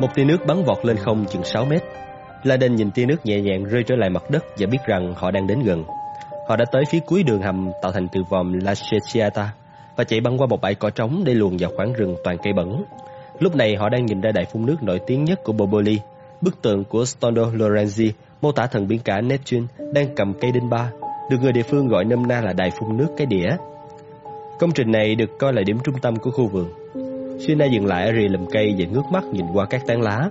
Một tia nước bắn vọt lên không chừng 6 mét. Laden nhìn tia nước nhẹ nhàng rơi trở lại mặt đất và biết rằng họ đang đến gần. Họ đã tới phía cuối đường hầm tạo thành từ vòm La Ceciata và chạy băng qua một bãi cỏ trống để luồn vào khoảng rừng toàn cây bẩn. Lúc này họ đang nhìn ra đài phun nước nổi tiếng nhất của Boboli. Bức tượng của Stondo Lorenzi mô tả thần biển cả Neptune đang cầm cây đinh ba, được người địa phương gọi nôm na là đài phun nước cái đĩa. Công trình này được coi là điểm trung tâm của khu vườn. Sina dừng lại ở rìa lùm cây và ngước mắt nhìn qua các tán lá.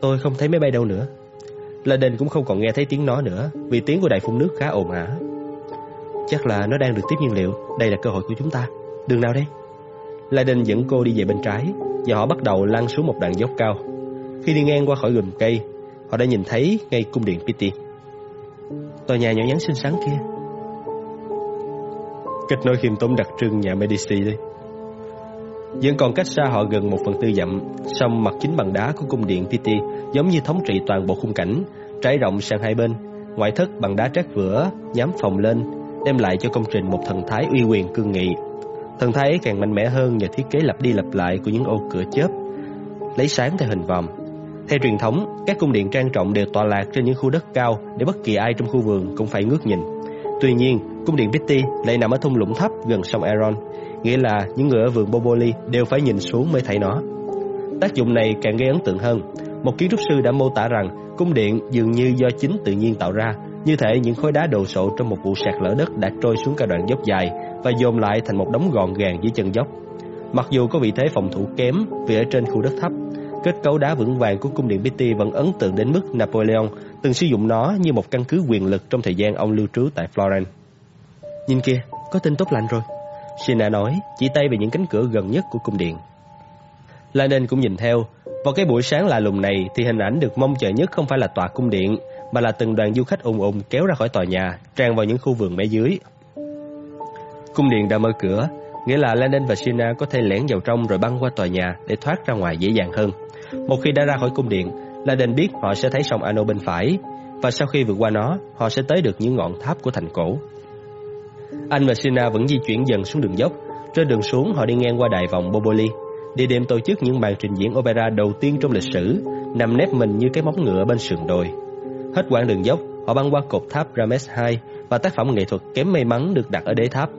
Tôi không thấy máy bay đâu nữa. Laden cũng không còn nghe thấy tiếng nó nữa vì tiếng của đài phun nước khá ồn ào. Chắc là nó đang được tiếp nhiên liệu, đây là cơ hội của chúng ta. Đường nào đây? Laden dẫn cô đi về bên trái và họ bắt đầu lăn xuống một đoạn dốc cao. Khi đi ngang qua khỏi gùm cây, họ đã nhìn thấy ngay cung điện Pitti. Tòa nhà nhỏ nhắn xinh xắn kia. Kết nối khiêm tốn đặc trưng nhà Medici đây. Vẫn còn cách xa họ gần một phần tư dặm, song mặt chính bằng đá của cung điện Pitti giống như thống trị toàn bộ khung cảnh, trải rộng sang hai bên, ngoại thất bằng đá trát vữa, nhám phòng lên, đem lại cho công trình một thần thái uy quyền cương nghị. Thần thái càng mạnh mẽ hơn nhờ thiết kế lặp đi lặp lại của những ô cửa chớp, lấy sáng theo hình vòm. Theo truyền thống, các cung điện trang trọng đều tọa lạc trên những khu đất cao để bất kỳ ai trong khu vườn cũng phải ngước nhìn. Tuy nhiên, cung điện Pitti lại nằm ở thung lũng thấp gần sông Aron, nghĩa là những người ở vườn Boboli đều phải nhìn xuống mới thấy nó. Tác dụng này càng gây ấn tượng hơn. Một kiến trúc sư đã mô tả rằng cung điện dường như do chính tự nhiên tạo ra, như thể những khối đá đồ sộ trong một vụ sạt lở đất đã trôi xuống cả đoạn dốc dài và dồn lại thành một đống gọn gàng dưới chân dốc. Mặc dù có vị thế phòng thủ kém vì ở trên khu đất thấp, kết cấu đá vững vàng của cung điện Pitti vẫn ấn tượng đến mức Napoleon từng sử dụng nó như một căn cứ quyền lực trong thời gian ông lưu trú tại Florence. Nhìn kìa, có tin tốt lành rồi. Sina nói, chỉ tay về những cánh cửa gần nhất của cung điện. Lanen cũng nhìn theo. Vào cái buổi sáng lạ lùng này thì hình ảnh được mong chờ nhất không phải là tòa cung điện, mà là từng đoàn du khách ùng ùng kéo ra khỏi tòa nhà, tràn vào những khu vườn bé dưới. Cung điện đã mở cửa, nghĩa là Lenin và Sina có thể lẻn vào trong rồi băng qua tòa nhà để thoát ra ngoài dễ dàng hơn. Một khi đã ra khỏi cung điện, Lenin biết họ sẽ thấy sông Ano bên phải, và sau khi vượt qua nó, họ sẽ tới được những ngọn tháp của thành cổ. Anh và Sina vẫn di chuyển dần xuống đường dốc. Trên đường xuống, họ đi ngang qua đài vòng Boboli, địa điểm tổ chức những màn trình diễn opera đầu tiên trong lịch sử, nằm nép mình như cái móng ngựa bên sườn đồi. Hết quãng đường dốc, họ băng qua cột tháp Rames II và tác phẩm nghệ thuật kém may mắn được đặt ở đế tháp.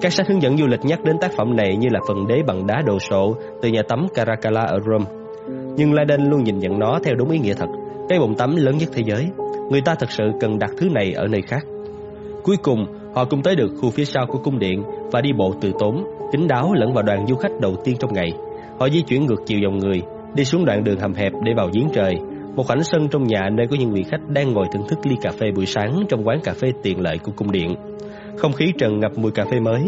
Các sách hướng dẫn du lịch nhắc đến tác phẩm này như là phần đế bằng đá đồ sộ từ nhà tắm Caracalla ở Rome. Nhưng Leiden luôn nhìn nhận nó theo đúng ý nghĩa thật, cái bồn tắm lớn nhất thế giới. Người ta thật sự cần đặt thứ này ở nơi khác. Cuối cùng, họ cũng tới được khu phía sau của cung điện và đi bộ từ tốn, kín đáo lẫn vào đoàn du khách đầu tiên trong ngày. Họ di chuyển ngược chiều dòng người, đi xuống đoạn đường hầm hẹp để vào giếng trời, một khoảnh sân trong nhà nơi có những vị khách đang ngồi thưởng thức ly cà phê buổi sáng trong quán cà phê tiện lợi của cung điện. Không khí trần ngập mùi cà phê mới.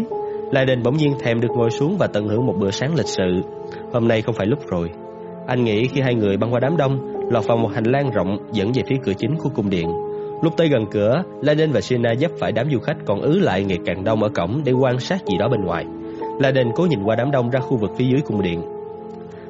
Lai Đền bỗng nhiên thèm được ngồi xuống và tận hưởng một bữa sáng lịch sự. Hôm nay không phải lúc rồi. Anh nghĩ khi hai người băng qua đám đông, lọt vào một hành lang rộng dẫn về phía cửa chính của cung điện. Lúc tới gần cửa, Laden và Sina dấp phải đám du khách còn ứ lại ngày càng đông ở cổng để quan sát gì đó bên ngoài. Laden cố nhìn qua đám đông ra khu vực phía dưới cung điện.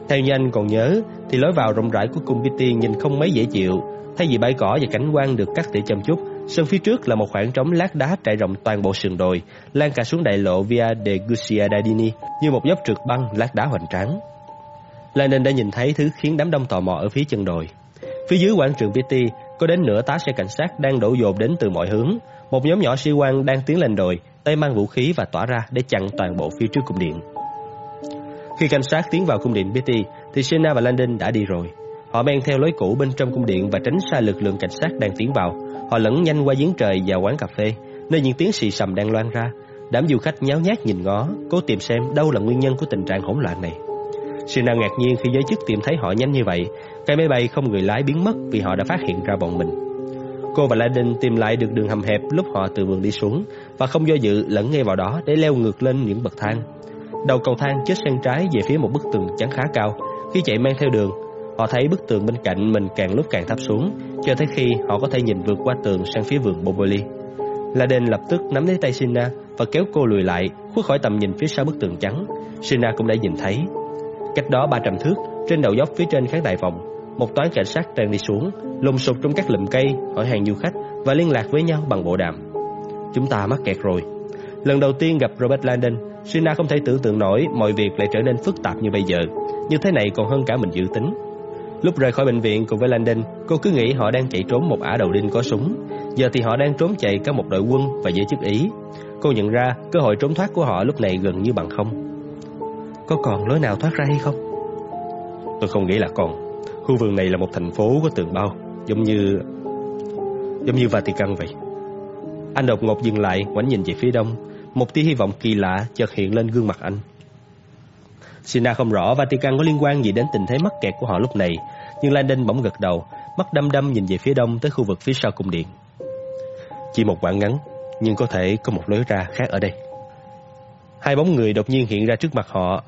Theo như anh còn nhớ, thì lối vào rộng rãi của cung Pity nhìn không mấy dễ chịu. Thay vì bãi cỏ và cảnh quan được cắt tỉa chăm chút, sân phía trước là một khoảng trống lát đá trải rộng toàn bộ sườn đồi, lan cả xuống đại lộ Via de Gucciardini như một dốc trượt băng lát đá hoành tráng. Laden đã nhìn thấy thứ khiến đám đông tò mò ở phía chân đồi. Phía dưới quảng trường Pity có đến nửa tá xe cảnh sát đang đổ dồn đến từ mọi hướng. Một nhóm nhỏ sĩ quan đang tiến lên đồi, tay mang vũ khí và tỏa ra để chặn toàn bộ phía trước cung điện. Khi cảnh sát tiến vào cung điện Betty, thì Sena và Landon đã đi rồi. Họ men theo lối cũ bên trong cung điện và tránh xa lực lượng cảnh sát đang tiến vào. Họ lẫn nhanh qua giếng trời và quán cà phê, nơi những tiếng xì sầm đang loan ra. Đám du khách nháo nhác nhìn ngó, cố tìm xem đâu là nguyên nhân của tình trạng hỗn loạn này. Sena ngạc nhiên khi giới chức tìm thấy họ nhanh như vậy. Cái máy bay không người lái biến mất vì họ đã phát hiện ra bọn mình. Cô và Laden tìm lại được đường hầm hẹp lúc họ từ vườn đi xuống và không do dự lẫn ngay vào đó để leo ngược lên những bậc thang. Đầu cầu thang chết sang trái về phía một bức tường chắn khá cao. Khi chạy men theo đường, họ thấy bức tường bên cạnh mình càng lúc càng thấp xuống, cho tới khi họ có thể nhìn vượt qua tường sang phía vườn Boboli. Laden lập tức nắm lấy tay Sina và kéo cô lùi lại, khuất khỏi tầm nhìn phía sau bức tường trắng. Sina cũng đã nhìn thấy. Cách đó 300 thước, trên đầu dốc phía trên khán đài vòng, một toán cảnh sát đang đi xuống, lùng sục trong các lùm cây, hỏi hàng du khách và liên lạc với nhau bằng bộ đàm. Chúng ta mắc kẹt rồi. Lần đầu tiên gặp Robert Landon, Sina không thể tưởng tượng nổi mọi việc lại trở nên phức tạp như bây giờ. như thế này còn hơn cả mình dự tính. Lúc rời khỏi bệnh viện cùng với Landon, cô cứ nghĩ họ đang chạy trốn một ả đầu đinh có súng. Giờ thì họ đang trốn chạy cả một đội quân và giới chức Ý. Cô nhận ra cơ hội trốn thoát của họ lúc này gần như bằng không. Có còn lối nào thoát ra hay không? Tôi không nghĩ là còn. Khu vườn này là một thành phố có tường bao, giống như giống như Vatican vậy. Anh đột ngột dừng lại, ngoảnh nhìn về phía đông. Một tia hy vọng kỳ lạ chợt hiện lên gương mặt anh. Sina không rõ Vatican có liên quan gì đến tình thế mắc kẹt của họ lúc này, nhưng Landon bỗng gật đầu, mắt đăm đăm nhìn về phía đông tới khu vực phía sau cung điện. Chỉ một quãng ngắn, nhưng có thể có một lối ra khác ở đây. Hai bóng người đột nhiên hiện ra trước mặt họ,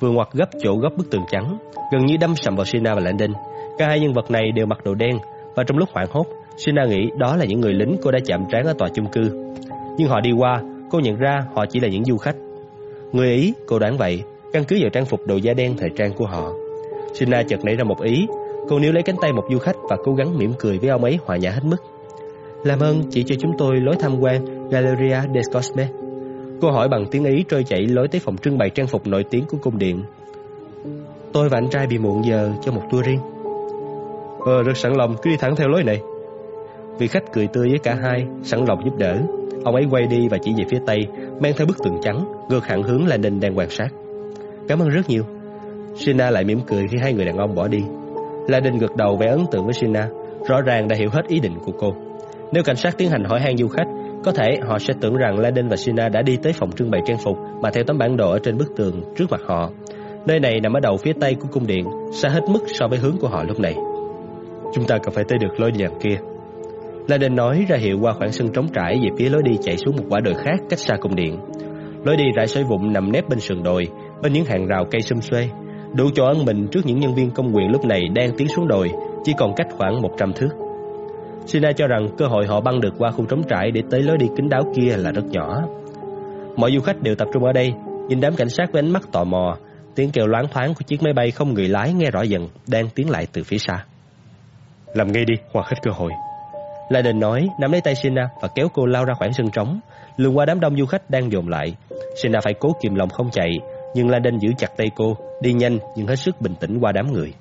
vừa ngoặt gấp chỗ góc bức tường trắng, gần như đâm sầm vào Sina và Landon. Cả hai nhân vật này đều mặc đồ đen, và trong lúc hoảng hốt, Sina nghĩ đó là những người lính cô đã chạm trán ở tòa chung cư. Nhưng họ đi qua, cô nhận ra họ chỉ là những du khách. Người Ý, cô đoán vậy, căn cứ vào trang phục đồ da đen thời trang của họ. Sina chợt nảy ra một ý, cô níu lấy cánh tay một du khách và cố gắng mỉm cười với ông ấy hòa nhã hết mức. Làm ơn chỉ cho chúng tôi lối tham quan Galleria des Cosme. Cô hỏi bằng tiếng Ý trôi chảy lối tới phòng trưng bày trang phục nổi tiếng của cung điện. Tôi và anh trai bị muộn giờ cho một tour riêng. Ờ, rất sẵn lòng, cứ đi thẳng theo lối này. Vị khách cười tươi với cả hai, sẵn lòng giúp đỡ. Ông ấy quay đi và chỉ về phía tây, mang theo bức tường trắng, ngược hẳn hướng là Ninh đang quan sát. Cảm ơn rất nhiều. Sina lại mỉm cười khi hai người đàn ông bỏ đi. La Đình gật đầu vẻ ấn tượng với Sina, rõ ràng đã hiểu hết ý định của cô. Nếu cảnh sát tiến hành hỏi han du khách, có thể họ sẽ tưởng rằng Landon và Sina đã đi tới phòng trưng bày trang phục mà theo tấm bản đồ ở trên bức tường trước mặt họ. Nơi này nằm ở đầu phía tây của cung điện, xa hết mức so với hướng của họ lúc này. Chúng ta cần phải tới được lối đi kia. Landon nói ra hiệu qua khoảng sân trống trải về phía lối đi chạy xuống một quả đồi khác cách xa cung điện. Lối đi rải sỏi vụn nằm nép bên sườn đồi, bên những hàng rào cây xum xuê, đủ cho ấn mình trước những nhân viên công quyền lúc này đang tiến xuống đồi, chỉ còn cách khoảng 100 thước. Sina cho rằng cơ hội họ băng được qua khu trống trải để tới lối đi kín đáo kia là rất nhỏ. Mọi du khách đều tập trung ở đây, nhìn đám cảnh sát với ánh mắt tò mò, tiếng kêu loáng thoáng của chiếc máy bay không người lái nghe rõ dần, đang tiến lại từ phía xa. Làm ngay đi, hoặc hết cơ hội. La Đình nói, nắm lấy tay Sina và kéo cô lao ra khoảng sân trống, lường qua đám đông du khách đang dồn lại. Sina phải cố kìm lòng không chạy, nhưng La Đình giữ chặt tay cô, đi nhanh nhưng hết sức bình tĩnh qua đám người.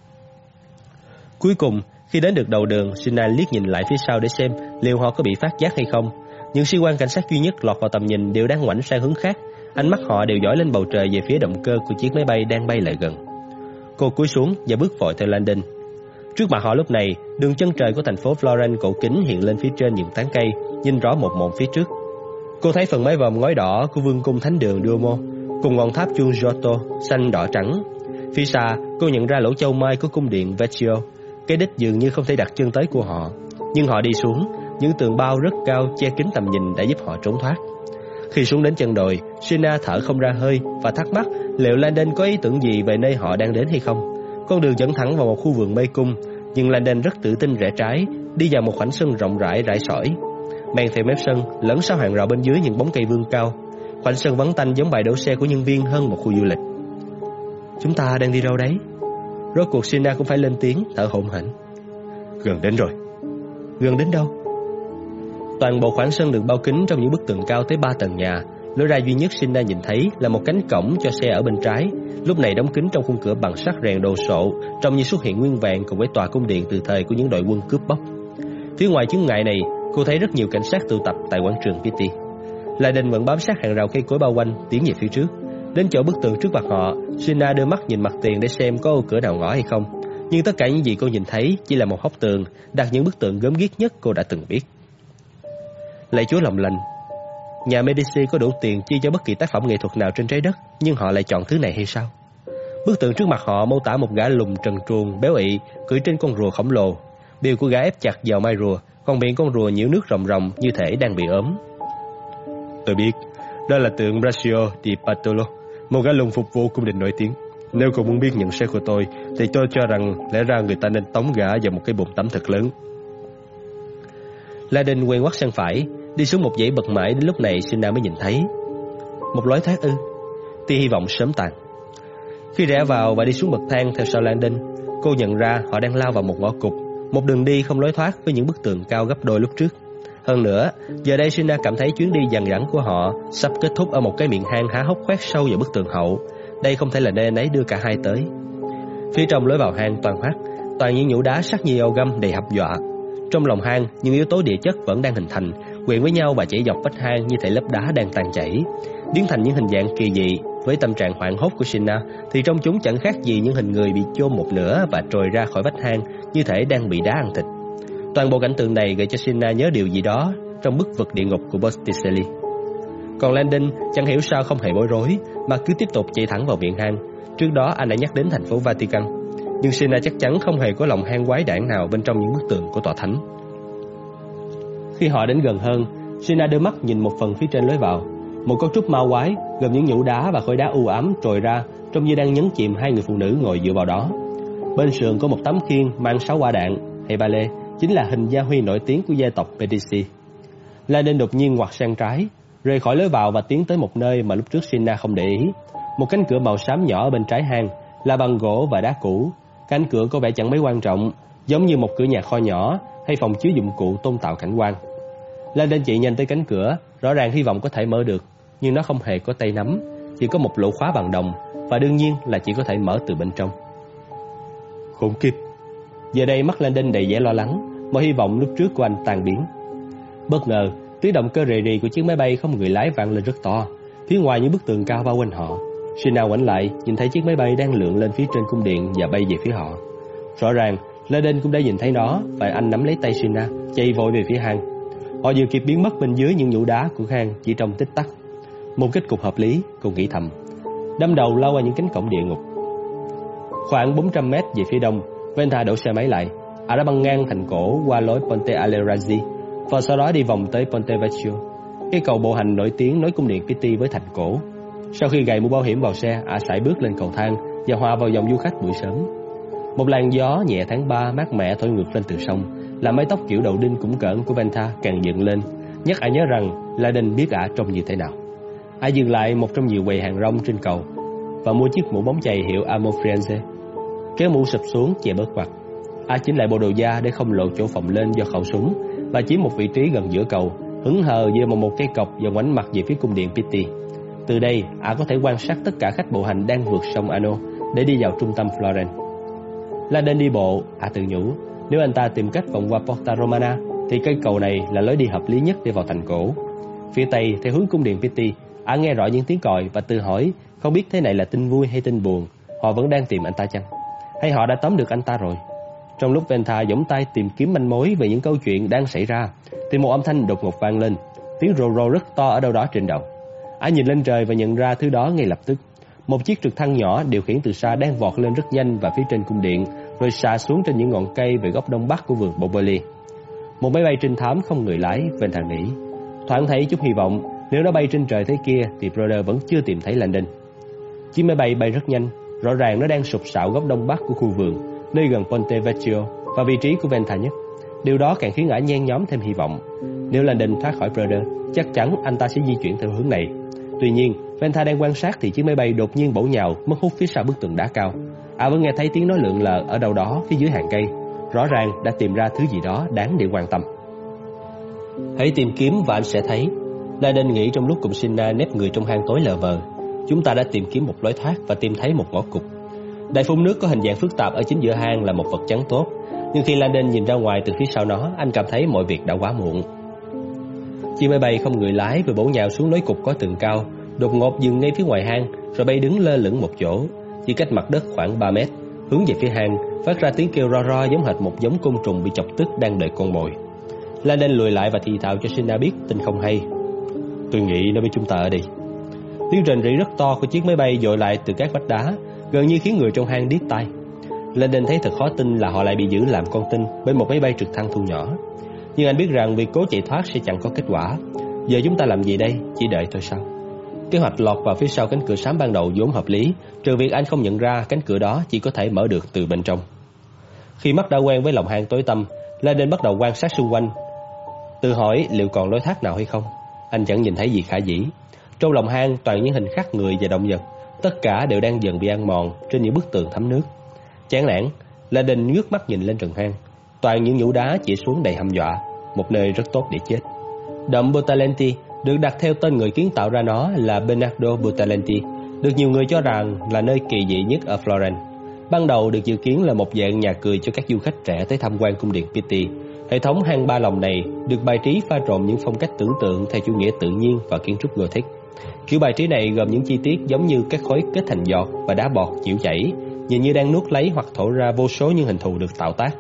Cuối cùng, khi đến được đầu đường, Sina liếc nhìn lại phía sau để xem liệu họ có bị phát giác hay không. Những sĩ quan cảnh sát duy nhất lọt vào tầm nhìn đều đang ngoảnh sang hướng khác, ánh mắt họ đều dõi lên bầu trời về phía động cơ của chiếc máy bay đang bay lại gần. Cô cúi xuống và bước vội theo Landon. Trước mặt họ lúc này, đường chân trời của thành phố Florence cổ kính hiện lên phía trên những tán cây, nhìn rõ một mộng phía trước. Cô thấy phần mái vòm ngói đỏ của vương cung thánh đường Duomo, cùng ngọn tháp chuông Giotto xanh đỏ trắng. Phía xa, cô nhận ra lỗ châu mai của cung điện Vecchio, cái đích dường như không thể đặt chân tới của họ. Nhưng họ đi xuống, những tường bao rất cao che kín tầm nhìn đã giúp họ trốn thoát. Khi xuống đến chân đồi, Sina thở không ra hơi và thắc mắc liệu Landon có ý tưởng gì về nơi họ đang đến hay không. Con đường dẫn thẳng vào một khu vườn mây cung, nhưng Landon rất tự tin rẽ trái, đi vào một khoảng sân rộng rãi rải sỏi. Men theo mép sân, lẫn sau hàng rào bên dưới những bóng cây vương cao. Khoảnh sân vắng tanh giống bài đậu xe của nhân viên hơn một khu du lịch. Chúng ta đang đi đâu đấy? Rốt cuộc Sina cũng phải lên tiếng, thở hổn hển. Gần đến rồi. Gần đến đâu? Toàn bộ khoảng sân được bao kính trong những bức tường cao tới ba tầng nhà. Lối ra duy nhất Sina nhìn thấy là một cánh cổng cho xe ở bên trái, lúc này đóng kín trong khung cửa bằng sắt rèn đồ sộ, trông như xuất hiện nguyên vẹn cùng với tòa cung điện từ thời của những đội quân cướp bóc. Phía ngoài chứng ngại này, cô thấy rất nhiều cảnh sát tụ tập tại quảng trường Pitti. Lại đình vẫn bám sát hàng rào cây cối bao quanh, tiến về phía trước. Đến chỗ bức tường trước mặt họ, Gina đưa mắt nhìn mặt tiền để xem có ô cửa nào ngõ hay không. Nhưng tất cả những gì cô nhìn thấy chỉ là một hốc tường, đặt những bức tượng gớm ghiếc nhất cô đã từng biết. Lạy Chúa lòng lành, nhà Medici có đủ tiền chi cho bất kỳ tác phẩm nghệ thuật nào trên trái đất, nhưng họ lại chọn thứ này hay sao? Bức tượng trước mặt họ mô tả một gã lùn trần truồng, béo ị, cưỡi trên con rùa khổng lồ. Biều của gã ép chặt vào mai rùa, còn miệng con rùa nhiễu nước ròng ròng như thể đang bị ốm. Tôi biết, đó là tượng Braccio di Patolo, một gã lùn phục vụ cung đình nổi tiếng. Nếu cậu muốn biết nhận xét của tôi, thì tôi cho rằng lẽ ra người ta nên tống gã vào một cái bồn tắm thật lớn. La Đình quen quắt sang phải, đi xuống một dãy bậc mãi đến lúc này Sina mới nhìn thấy. Một lối thoát ư? Tia hy vọng sớm tàn. Khi rẽ vào và đi xuống bậc thang theo sau Landon, cô nhận ra họ đang lao vào một ngõ cụt, một đường đi không lối thoát với những bức tường cao gấp đôi lúc trước. Hơn nữa, giờ đây Sina cảm thấy chuyến đi dằn dẳng của họ sắp kết thúc ở một cái miệng hang há hốc khoét sâu vào bức tường hậu. Đây không thể là nơi nấy đưa cả hai tới. Phía trong lối vào hang toàn hoắt, toàn những nhũ đá sắc như găm đầy hấp dọa. Trong lòng hang, những yếu tố địa chất vẫn đang hình thành, quyện với nhau và chảy dọc vách hang như thể lớp đá đang tan chảy, biến thành những hình dạng kỳ dị. Với tâm trạng hoảng hốt của Sina, thì trong chúng chẳng khác gì những hình người bị chôn một nửa và trồi ra khỏi vách hang, như thể đang bị đá ăn thịt. Toàn bộ cảnh tượng này gợi cho Sina nhớ điều gì đó trong bức vực địa ngục của Botticelli. Còn Landon chẳng hiểu sao không hề bối rối mà cứ tiếp tục chạy thẳng vào miệng hang. Trước đó anh đã nhắc đến thành phố Vatican, nhưng Sina chắc chắn không hề có lòng hang quái đản nào bên trong những bức tường của tòa thánh. Khi họ đến gần hơn, Sina đưa mắt nhìn một phần phía trên lối vào. Một cấu trúc ma quái gồm những nhũ đá và khối đá u ám trồi ra, trông như đang nhấn chìm hai người phụ nữ ngồi dựa vào đó. Bên sườn có một tấm khiên mang sáu quả đạn hay ba lê, chính là hình gia huy nổi tiếng của gia tộc Medici. La nên đột nhiên ngoặt sang trái, rời khỏi lối vào và tiến tới một nơi mà lúc trước Sina không để ý. Một cánh cửa màu xám nhỏ ở bên trái hang, là bằng gỗ và đá cũ. Cánh cửa có vẻ chẳng mấy quan trọng, giống như một cửa nhà kho nhỏ hay phòng chứa dụng cụ tôn tạo cảnh quan. La đến chạy nhanh tới cánh cửa, rõ ràng hy vọng có thể mở được, nhưng nó không hề có tay nắm, chỉ có một lỗ khóa bằng đồng và đương nhiên là chỉ có thể mở từ bên trong. Khủng khiếp. Giờ đây mắt Landon đầy vẻ lo lắng, mọi hy vọng lúc trước của anh tan biến. Bất ngờ, tiếng động cơ rề rì của chiếc máy bay không người lái vang lên rất to, phía ngoài những bức tường cao bao quanh họ. Shina quảnh lại, nhìn thấy chiếc máy bay đang lượn lên phía trên cung điện và bay về phía họ. Rõ ràng, Laden cũng đã nhìn thấy nó và anh nắm lấy tay Shina, chạy vội về phía hang. Họ vừa kịp biến mất bên dưới những nhũ đá của hang chỉ trong tích tắc. Một kết cục hợp lý, cô nghĩ thầm. Đâm đầu lao qua những cánh cổng địa ngục. Khoảng 400 mét về phía đông, Venta đổ xe máy lại. Ả đã băng ngang thành cổ qua lối Ponte Alerazzi và sau đó đi vòng tới Ponte Vecchio, cái cầu bộ hành nổi tiếng nối cung điện Pitti với thành cổ. Sau khi gài mũ bảo hiểm vào xe, ả sải bước lên cầu thang và hòa vào dòng du khách buổi sớm. Một làn gió nhẹ tháng 3 mát mẻ thổi ngược lên từ sông, làm mái tóc kiểu đầu đinh cũng cỡn của Venta càng dựng lên, nhắc ả nhớ rằng La Đình biết ả trông như thế nào. Ả dừng lại một trong nhiều quầy hàng rong trên cầu và mua chiếc mũ bóng chày hiệu Amo Kéo mũ sụp xuống che bớt mặt. A chỉnh lại bộ đồ da để không lộ chỗ phồng lên do khẩu súng và chiếm một vị trí gần giữa cầu, hứng hờ dựa vào một cây cọc và ngoảnh mặt về phía cung điện Pitti. Từ đây, A có thể quan sát tất cả khách bộ hành đang vượt sông Ano để đi vào trung tâm Florence. La đến đi bộ, A tự nhủ, nếu anh ta tìm cách vòng qua Porta Romana, thì cây cầu này là lối đi hợp lý nhất để vào thành cổ. Phía tây, theo hướng cung điện Pitti, A nghe rõ những tiếng còi và tự hỏi, không biết thế này là tin vui hay tin buồn, họ vẫn đang tìm anh ta chăng? Hay họ đã tóm được anh ta rồi? Trong lúc Venta giỗng tay tìm kiếm manh mối về những câu chuyện đang xảy ra, thì một âm thanh đột ngột vang lên, tiếng rồ rồ rất to ở đâu đó trên đầu. Anh nhìn lên trời và nhận ra thứ đó ngay lập tức. Một chiếc trực thăng nhỏ điều khiển từ xa đang vọt lên rất nhanh và phía trên cung điện, rồi xà xuống trên những ngọn cây về góc đông bắc của vườn Boboli. Một máy bay trinh thám không người lái, Ventha nghĩ. Thoáng thấy chút hy vọng, nếu nó bay trên trời thế kia thì Broder vẫn chưa tìm thấy Landon. Chiếc máy bay bay rất nhanh, rõ ràng nó đang sụp sạo góc đông bắc của khu vườn, nơi gần Ponte Vecchio và vị trí của Venta nhất. Điều đó càng khiến ả nhen nhóm thêm hy vọng. Nếu Landon thoát khỏi Broder, chắc chắn anh ta sẽ di chuyển theo hướng này Tuy nhiên, Venta đang quan sát thì chiếc máy bay đột nhiên bổ nhào, mất hút phía sau bức tường đá cao. À vẫn nghe thấy tiếng nói lượn lờ ở đâu đó phía dưới hàng cây. Rõ ràng đã tìm ra thứ gì đó đáng để quan tâm. Hãy tìm kiếm và anh sẽ thấy. Laden nghĩ trong lúc cùng Sina nếp người trong hang tối lờ vờ. Chúng ta đã tìm kiếm một lối thoát và tìm thấy một ngõ cụt. Đại phun nước có hình dạng phức tạp ở chính giữa hang là một vật chắn tốt. Nhưng khi Landon nhìn ra ngoài từ phía sau nó, anh cảm thấy mọi việc đã quá muộn. Chiếc máy bay không người lái vừa bổ nhào xuống lối cục có tường cao, đột ngột dừng ngay phía ngoài hang, rồi bay đứng lơ lửng một chỗ, chỉ cách mặt đất khoảng 3 mét, hướng về phía hang, phát ra tiếng kêu ro ro giống hệt một giống côn trùng bị chọc tức đang đợi con mồi. Landon lùi lại và thì thào cho Sina biết tin không hay. Tôi nghĩ nó với chúng ta ở đây. Tiếng rền rỉ rất to của chiếc máy bay dội lại từ các vách đá, gần như khiến người trong hang điếc tai. Landon thấy thật khó tin là họ lại bị giữ làm con tin bên một máy bay trực thăng thu nhỏ. Nhưng anh biết rằng việc cố chạy thoát sẽ chẳng có kết quả Giờ chúng ta làm gì đây? Chỉ đợi thôi sao? Kế hoạch lọt vào phía sau cánh cửa xám ban đầu vốn hợp lý Trừ việc anh không nhận ra cánh cửa đó chỉ có thể mở được từ bên trong Khi mắt đã quen với lòng hang tối tăm Landon bắt đầu quan sát xung quanh Tự hỏi liệu còn lối thoát nào hay không Anh chẳng nhìn thấy gì khả dĩ trong lòng hang toàn những hình khắc người và động vật, Tất cả đều đang dần bị ăn mòn Trên những bức tường thấm nước Chán nản, La đình ngước mắt nhìn lên trần hang Toàn những nhũ đá chỉ xuống đầy hăm dọa, Một nơi rất tốt để chết Đậm Botalenti được đặt theo tên người kiến tạo ra nó là Bernardo Botalenti Được nhiều người cho rằng là nơi kỳ dị nhất ở Florence Ban đầu được dự kiến là một dạng nhà cười cho các du khách trẻ tới tham quan cung điện Pitti. Hệ thống hang ba lòng này được bài trí pha trộn những phong cách tưởng tượng theo chủ nghĩa tự nhiên và kiến trúc Gothic. Kiểu bài trí này gồm những chi tiết giống như các khối kết thành giọt và đá bọt chịu chảy, nhìn như đang nuốt lấy hoặc thổ ra vô số những hình thù được tạo tác.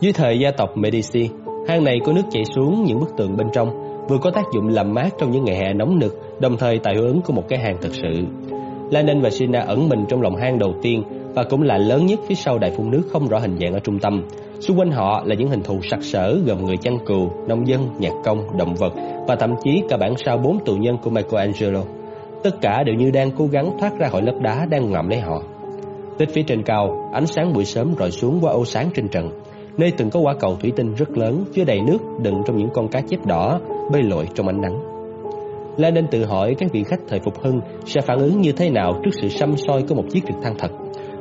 Dưới thời gia tộc Medici, hang này có nước chảy xuống những bức tường bên trong, vừa có tác dụng làm mát trong những ngày hè nóng nực, đồng thời tạo hiệu ứng của một cái hang thực sự. Lenin và Sina ẩn mình trong lòng hang đầu tiên và cũng là lớn nhất phía sau đại phun nước không rõ hình dạng ở trung tâm. Xung quanh họ là những hình thù sặc sỡ gồm người chăn cừu, nông dân, nhạc công, động vật và thậm chí cả bản sao bốn tù nhân của Michelangelo. Tất cả đều như đang cố gắng thoát ra khỏi lớp đá đang ngậm lấy họ. Tích phía trên cao, ánh sáng buổi sớm rọi xuống qua ô sáng trên trần, nơi từng có quả cầu thủy tinh rất lớn chứa đầy nước đựng trong những con cá chép đỏ bơi lội trong ánh nắng. La nên tự hỏi các vị khách thời phục hưng sẽ phản ứng như thế nào trước sự xăm soi của một chiếc trực thăng thật.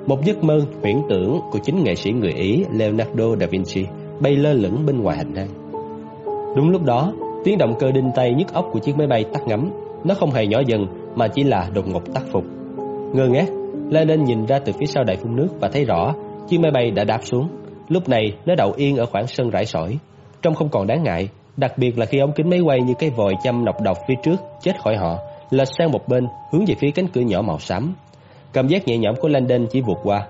Một giấc mơ huyễn tưởng của chính nghệ sĩ người Ý Leonardo da Vinci bay lơ lửng bên ngoài hành lang. Đúng lúc đó, tiếng động cơ đinh tay nhức óc của chiếc máy bay tắt ngấm. Nó không hề nhỏ dần mà chỉ là đột ngột tắt phục. Ngơ ngác, Lenin nhìn ra từ phía sau đại phun nước và thấy rõ chiếc máy bay đã đáp xuống. Lúc này nó đậu yên ở khoảng sân rải sỏi, trông không còn đáng ngại, đặc biệt là khi ống kính máy quay như cái vòi châm nọc độc phía trước chết khỏi họ, lệch sang một bên hướng về phía cánh cửa nhỏ màu xám. Cảm giác nhẹ nhõm của Landon chỉ vụt qua.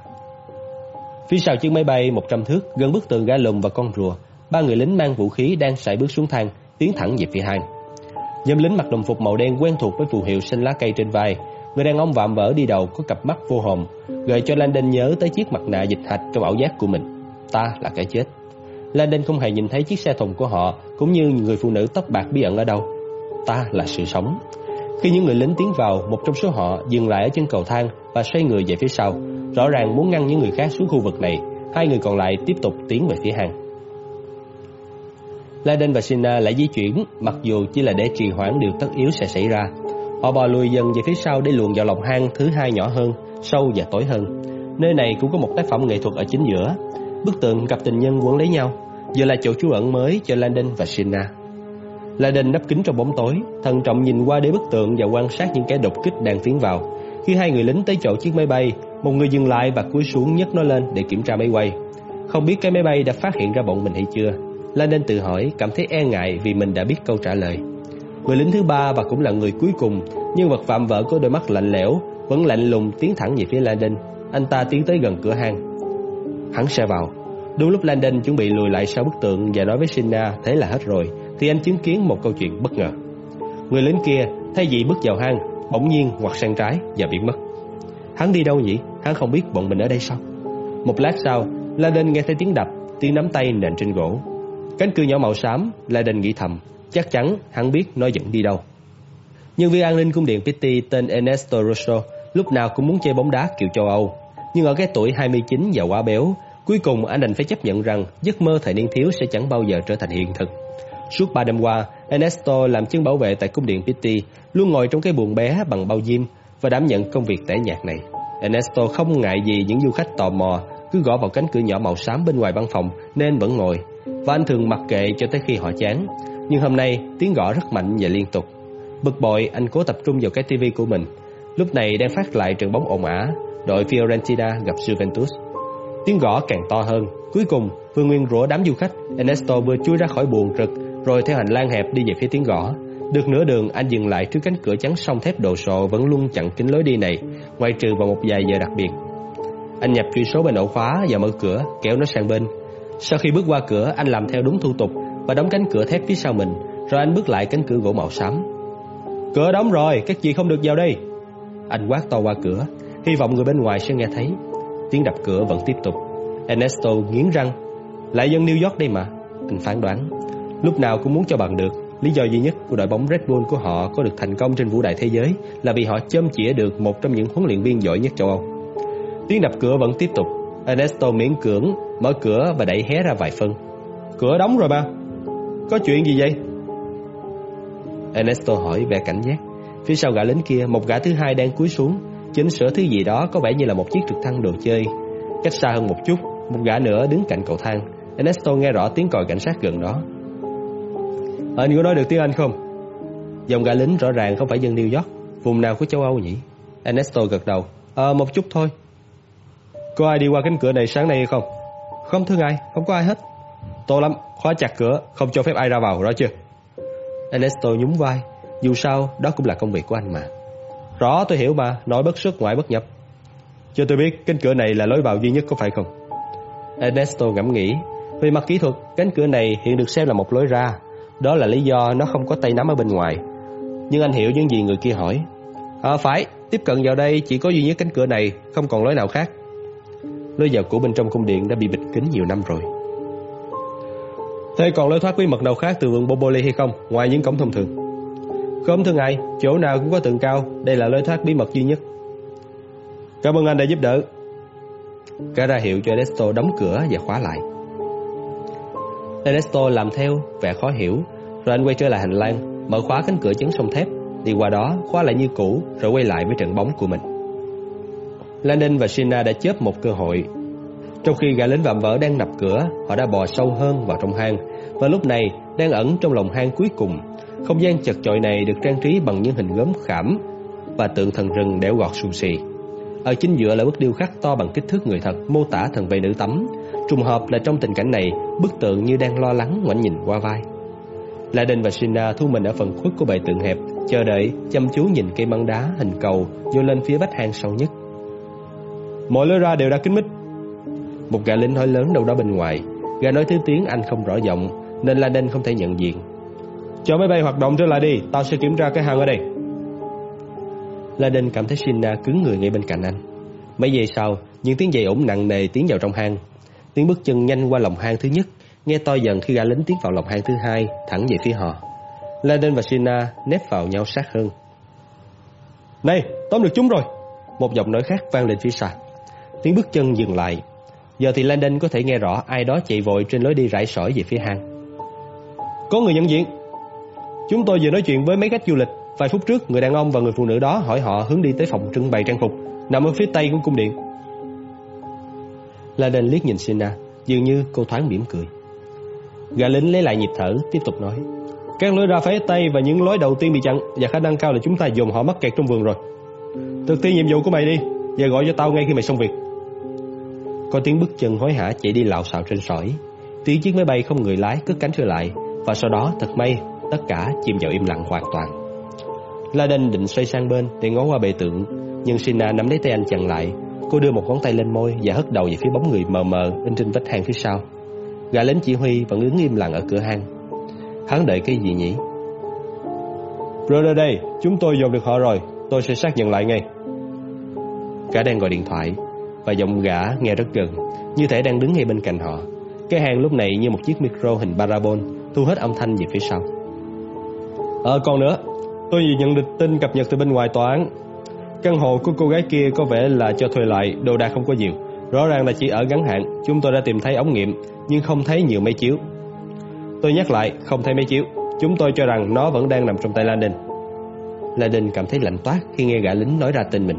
Phía sau chiếc máy bay 100 thước, gần bức tường ga lùm và con rùa, ba người lính mang vũ khí đang sải bước xuống thang, tiến thẳng về phía hang. Nhóm lính mặc đồng phục màu đen quen thuộc với phù hiệu xanh lá cây trên vai, người đàn ông vạm vỡ đi đầu có cặp mắt vô hồn, gợi cho Landon nhớ tới chiếc mặt nạ dịch hạch trong ảo giác của mình. Ta là cái chết. Landon không hề nhìn thấy chiếc xe thùng của họ, cũng như người phụ nữ tóc bạc bí ẩn ở đâu. Ta là sự sống. Khi những người lính tiến vào, một trong số họ dừng lại ở chân cầu thang và xoay người về phía sau, rõ ràng muốn ngăn những người khác xuống khu vực này. Hai người còn lại tiếp tục tiến về phía hang. Laden và Sina lại di chuyển, mặc dù chỉ là để trì hoãn điều tất yếu sẽ xảy ra. Họ bò lùi dần về phía sau để luồn vào lòng hang thứ hai nhỏ hơn, sâu và tối hơn. Nơi này cũng có một tác phẩm nghệ thuật ở chính giữa. Bức tượng cặp tình nhân quấn lấy nhau, giờ là chỗ trú ẩn mới cho Landon và Sina. Laden nấp kính trong bóng tối, thận trọng nhìn qua đế bức tượng và quan sát những kẻ đột kích đang tiến vào. Khi hai người lính tới chỗ chiếc máy bay, một người dừng lại và cúi xuống nhấc nó lên để kiểm tra máy quay. Không biết cái máy bay đã phát hiện ra bọn mình hay chưa. Landon tự hỏi, cảm thấy e ngại vì mình đã biết câu trả lời. Người lính thứ ba và cũng là người cuối cùng, nhân vật phạm vỡ có đôi mắt lạnh lẽo, vẫn lạnh lùng tiến thẳng về phía Landon. Anh ta tiến tới gần cửa hang. Hắn sẽ vào. Đúng lúc Landon chuẩn bị lùi lại sau bức tượng và nói với Sina thế là hết rồi, thì anh chứng kiến một câu chuyện bất ngờ. Người lính kia thay vì bước vào hang, bỗng nhiên ngoặt sang trái và biến mất. Hắn đi đâu nhỉ? Hắn không biết bọn mình ở đây sao? Một lát sau, Laden nghe thấy tiếng đập, tiếng nắm tay nện trên gỗ. Cánh cửa nhỏ màu xám, Laden nghĩ thầm, chắc chắn hắn biết nó dẫn đi đâu. Nhân viên an ninh cung điện Pitti tên Ernesto Rosso lúc nào cũng muốn chơi bóng đá kiểu châu Âu. Nhưng ở cái tuổi 29 và quá béo, cuối cùng anh đành phải chấp nhận rằng giấc mơ thời niên thiếu sẽ chẳng bao giờ trở thành hiện thực. Suốt 3 năm qua, Ernesto làm chân bảo vệ tại cung điện Pitti, luôn ngồi trong cái buồng bé bằng bao diêm và đảm nhận công việc tẻ nhạc này. Ernesto không ngại gì những du khách tò mò cứ gõ vào cánh cửa nhỏ màu xám bên ngoài văn phòng nên vẫn ngồi và anh thường mặc kệ cho tới khi họ chán. Nhưng hôm nay tiếng gõ rất mạnh và liên tục. Bực bội, anh cố tập trung vào cái tivi của mình. Lúc này đang phát lại trận bóng ồn ả, đội Fiorentina gặp Juventus. Tiếng gõ càng to hơn. Cuối cùng, vừa nguyên rủa đám du khách, Ernesto vừa chui ra khỏi buồng rực, rồi theo hành lang hẹp đi về phía tiếng gõ. Được nửa đường, anh dừng lại trước cánh cửa trắng song thép đồ sộ vẫn luôn chặn kín lối đi này, ngoại trừ vào một vài giờ đặc biệt. Anh nhập truy số bên ổ khóa và mở cửa, kéo nó sang bên. Sau khi bước qua cửa, anh làm theo đúng thủ tục và đóng cánh cửa thép phía sau mình, rồi anh bước lại cánh cửa gỗ màu xám. Cửa đóng rồi, các chị không được vào đây. Anh quát to qua cửa, hy vọng người bên ngoài sẽ nghe thấy. Tiếng đập cửa vẫn tiếp tục. Ernesto nghiến răng, lại dân New York đây mà. Anh phán đoán, lúc nào cũng muốn cho bằng được. Lý do duy nhất của đội bóng Red Bull của họ có được thành công trên vũ đại thế giới là vì họ châm chĩa được một trong những huấn luyện viên giỏi nhất châu Âu. Tiếng đập cửa vẫn tiếp tục. Ernesto miễn cưỡng mở cửa và đẩy hé ra vài phân. Cửa đóng rồi ba. Có chuyện gì vậy? Ernesto hỏi vẻ cảnh giác. Phía sau gã lính kia, một gã thứ hai đang cúi xuống, chỉnh sửa thứ gì đó có vẻ như là một chiếc trực thăng đồ chơi. Cách xa hơn một chút, một gã nữa đứng cạnh cầu thang. Ernesto nghe rõ tiếng còi cảnh sát gần đó. Ờ, anh có nói được tiếng Anh không? Dòng gã lính rõ ràng không phải dân New York, vùng nào của châu Âu nhỉ? Ernesto gật đầu. Ờ, một chút thôi. Có ai đi qua cánh cửa này sáng nay hay không? Không thưa ngài, không có ai hết. Tốt lắm, khóa chặt cửa, không cho phép ai ra vào, rõ chưa? Ernesto nhún vai, dù sao đó cũng là công việc của anh mà. Rõ tôi hiểu mà, nói bất xuất ngoại bất nhập. Cho tôi biết cánh cửa này là lối vào duy nhất có phải không? Ernesto ngẫm nghĩ, về mặt kỹ thuật, cánh cửa này hiện được xem là một lối ra. Đó là lý do nó không có tay nắm ở bên ngoài. Nhưng anh hiểu những gì người kia hỏi. À phải, tiếp cận vào đây chỉ có duy nhất cánh cửa này, không còn lối nào khác. Lối vào của bên trong cung điện đã bị bịt kín nhiều năm rồi. Thế còn lối thoát bí mật nào khác từ vườn Boboli hay không, ngoài những cổng thông thường? Không thưa ngài, chỗ nào cũng có tường cao, đây là lối thoát bí mật duy nhất. Cảm ơn anh đã giúp đỡ. Cả ra hiệu cho Desto đóng cửa và khóa lại. Ernesto làm theo, vẻ khó hiểu, rồi anh quay trở lại hành lang, mở khóa cánh cửa chấn sông thép, đi qua đó, khóa lại như cũ, rồi quay lại với trận bóng của mình. Landon và Sina đã chớp một cơ hội. Trong khi gã lính vạm vỡ đang nập cửa, họ đã bò sâu hơn vào trong hang, và lúc này đang ẩn trong lòng hang cuối cùng. Không gian chật chội này được trang trí bằng những hình gốm khảm và tượng thần rừng đẽo gọt xù xì. Ở chính giữa là bức điêu khắc to bằng kích thước người thật mô tả thần vệ nữ tắm. Trùng hợp là trong tình cảnh này, bức tượng như đang lo lắng ngoảnh nhìn qua vai. La và Sina thu mình ở phần khuất của bệ tượng hẹp, chờ đợi, chăm chú nhìn cây băng đá hình cầu nhô lên phía vách hang sâu nhất. Mọi lối ra đều đã kín mít. Một gã lính nói lớn đâu đó bên ngoài, gã nói thứ tiếng Anh không rõ giọng, nên La không thể nhận diện. Cho máy bay hoạt động trở lại đi, tao sẽ kiểm tra cái hang ở đây. La cảm thấy Sina cứng người ngay bên cạnh anh. Mấy giây sau, những tiếng giày ủng nặng nề tiến vào trong hang. Tiếng bước chân nhanh qua lòng hang thứ nhất, nghe to dần khi gã lính tiến vào lòng hang thứ hai, thẳng về phía họ. Landon và Sina nép vào nhau sát hơn. Này, tóm được chúng rồi. Một giọng nói khác vang lên phía xa. Tiếng bước chân dừng lại. Giờ thì Landon có thể nghe rõ ai đó chạy vội trên lối đi rải sỏi về phía hang. Có người nhận diện. Chúng tôi vừa nói chuyện với mấy khách du lịch. Vài phút trước, người đàn ông và người phụ nữ đó hỏi họ hướng đi tới phòng trưng bày trang phục, nằm ở phía tây của cung điện. Laden liếc nhìn Sina, dường như cô thoáng mỉm cười. Gã lính lấy lại nhịp thở, tiếp tục nói. Các lối ra phía tây và những lối đầu tiên bị chặn và khả năng cao là chúng ta dồn họ mắc kẹt trong vườn rồi. Thực thi nhiệm vụ của mày đi, và gọi cho tao ngay khi mày xong việc. Có tiếng bước chân hối hả chạy đi lạo xạo trên sỏi. Tiếng chiếc máy bay không người lái cất cánh trở lại, và sau đó thật may tất cả chìm vào im lặng hoàn toàn. La định xoay sang bên để ngó qua bệ tượng, nhưng Sina nắm lấy tay anh chặn lại. Cô đưa một ngón tay lên môi và hất đầu về phía bóng người mờ mờ in trên vách hang phía sau. Gã lính chỉ huy vẫn đứng im lặng ở cửa hang. Hắn đợi cái gì nhỉ? Rồi đây, chúng tôi dồn được họ rồi, tôi sẽ xác nhận lại ngay. Gã đang gọi điện thoại và giọng gã nghe rất gần, như thể đang đứng ngay bên cạnh họ. Cái hang lúc này như một chiếc micro hình parabol thu hết âm thanh về phía sau. Ờ còn nữa, tôi vừa nhận được tin cập nhật từ bên ngoài tòa án. Căn hộ của cô gái kia có vẻ là cho thuê lại, đồ đạc không có nhiều. Rõ ràng là chỉ ở ngắn hạn, chúng tôi đã tìm thấy ống nghiệm nhưng không thấy nhiều máy chiếu. Tôi nhắc lại, không thấy máy chiếu. Chúng tôi cho rằng nó vẫn đang nằm trong tay Landon. Landon cảm thấy lạnh toát khi nghe gã lính nói ra tên mình.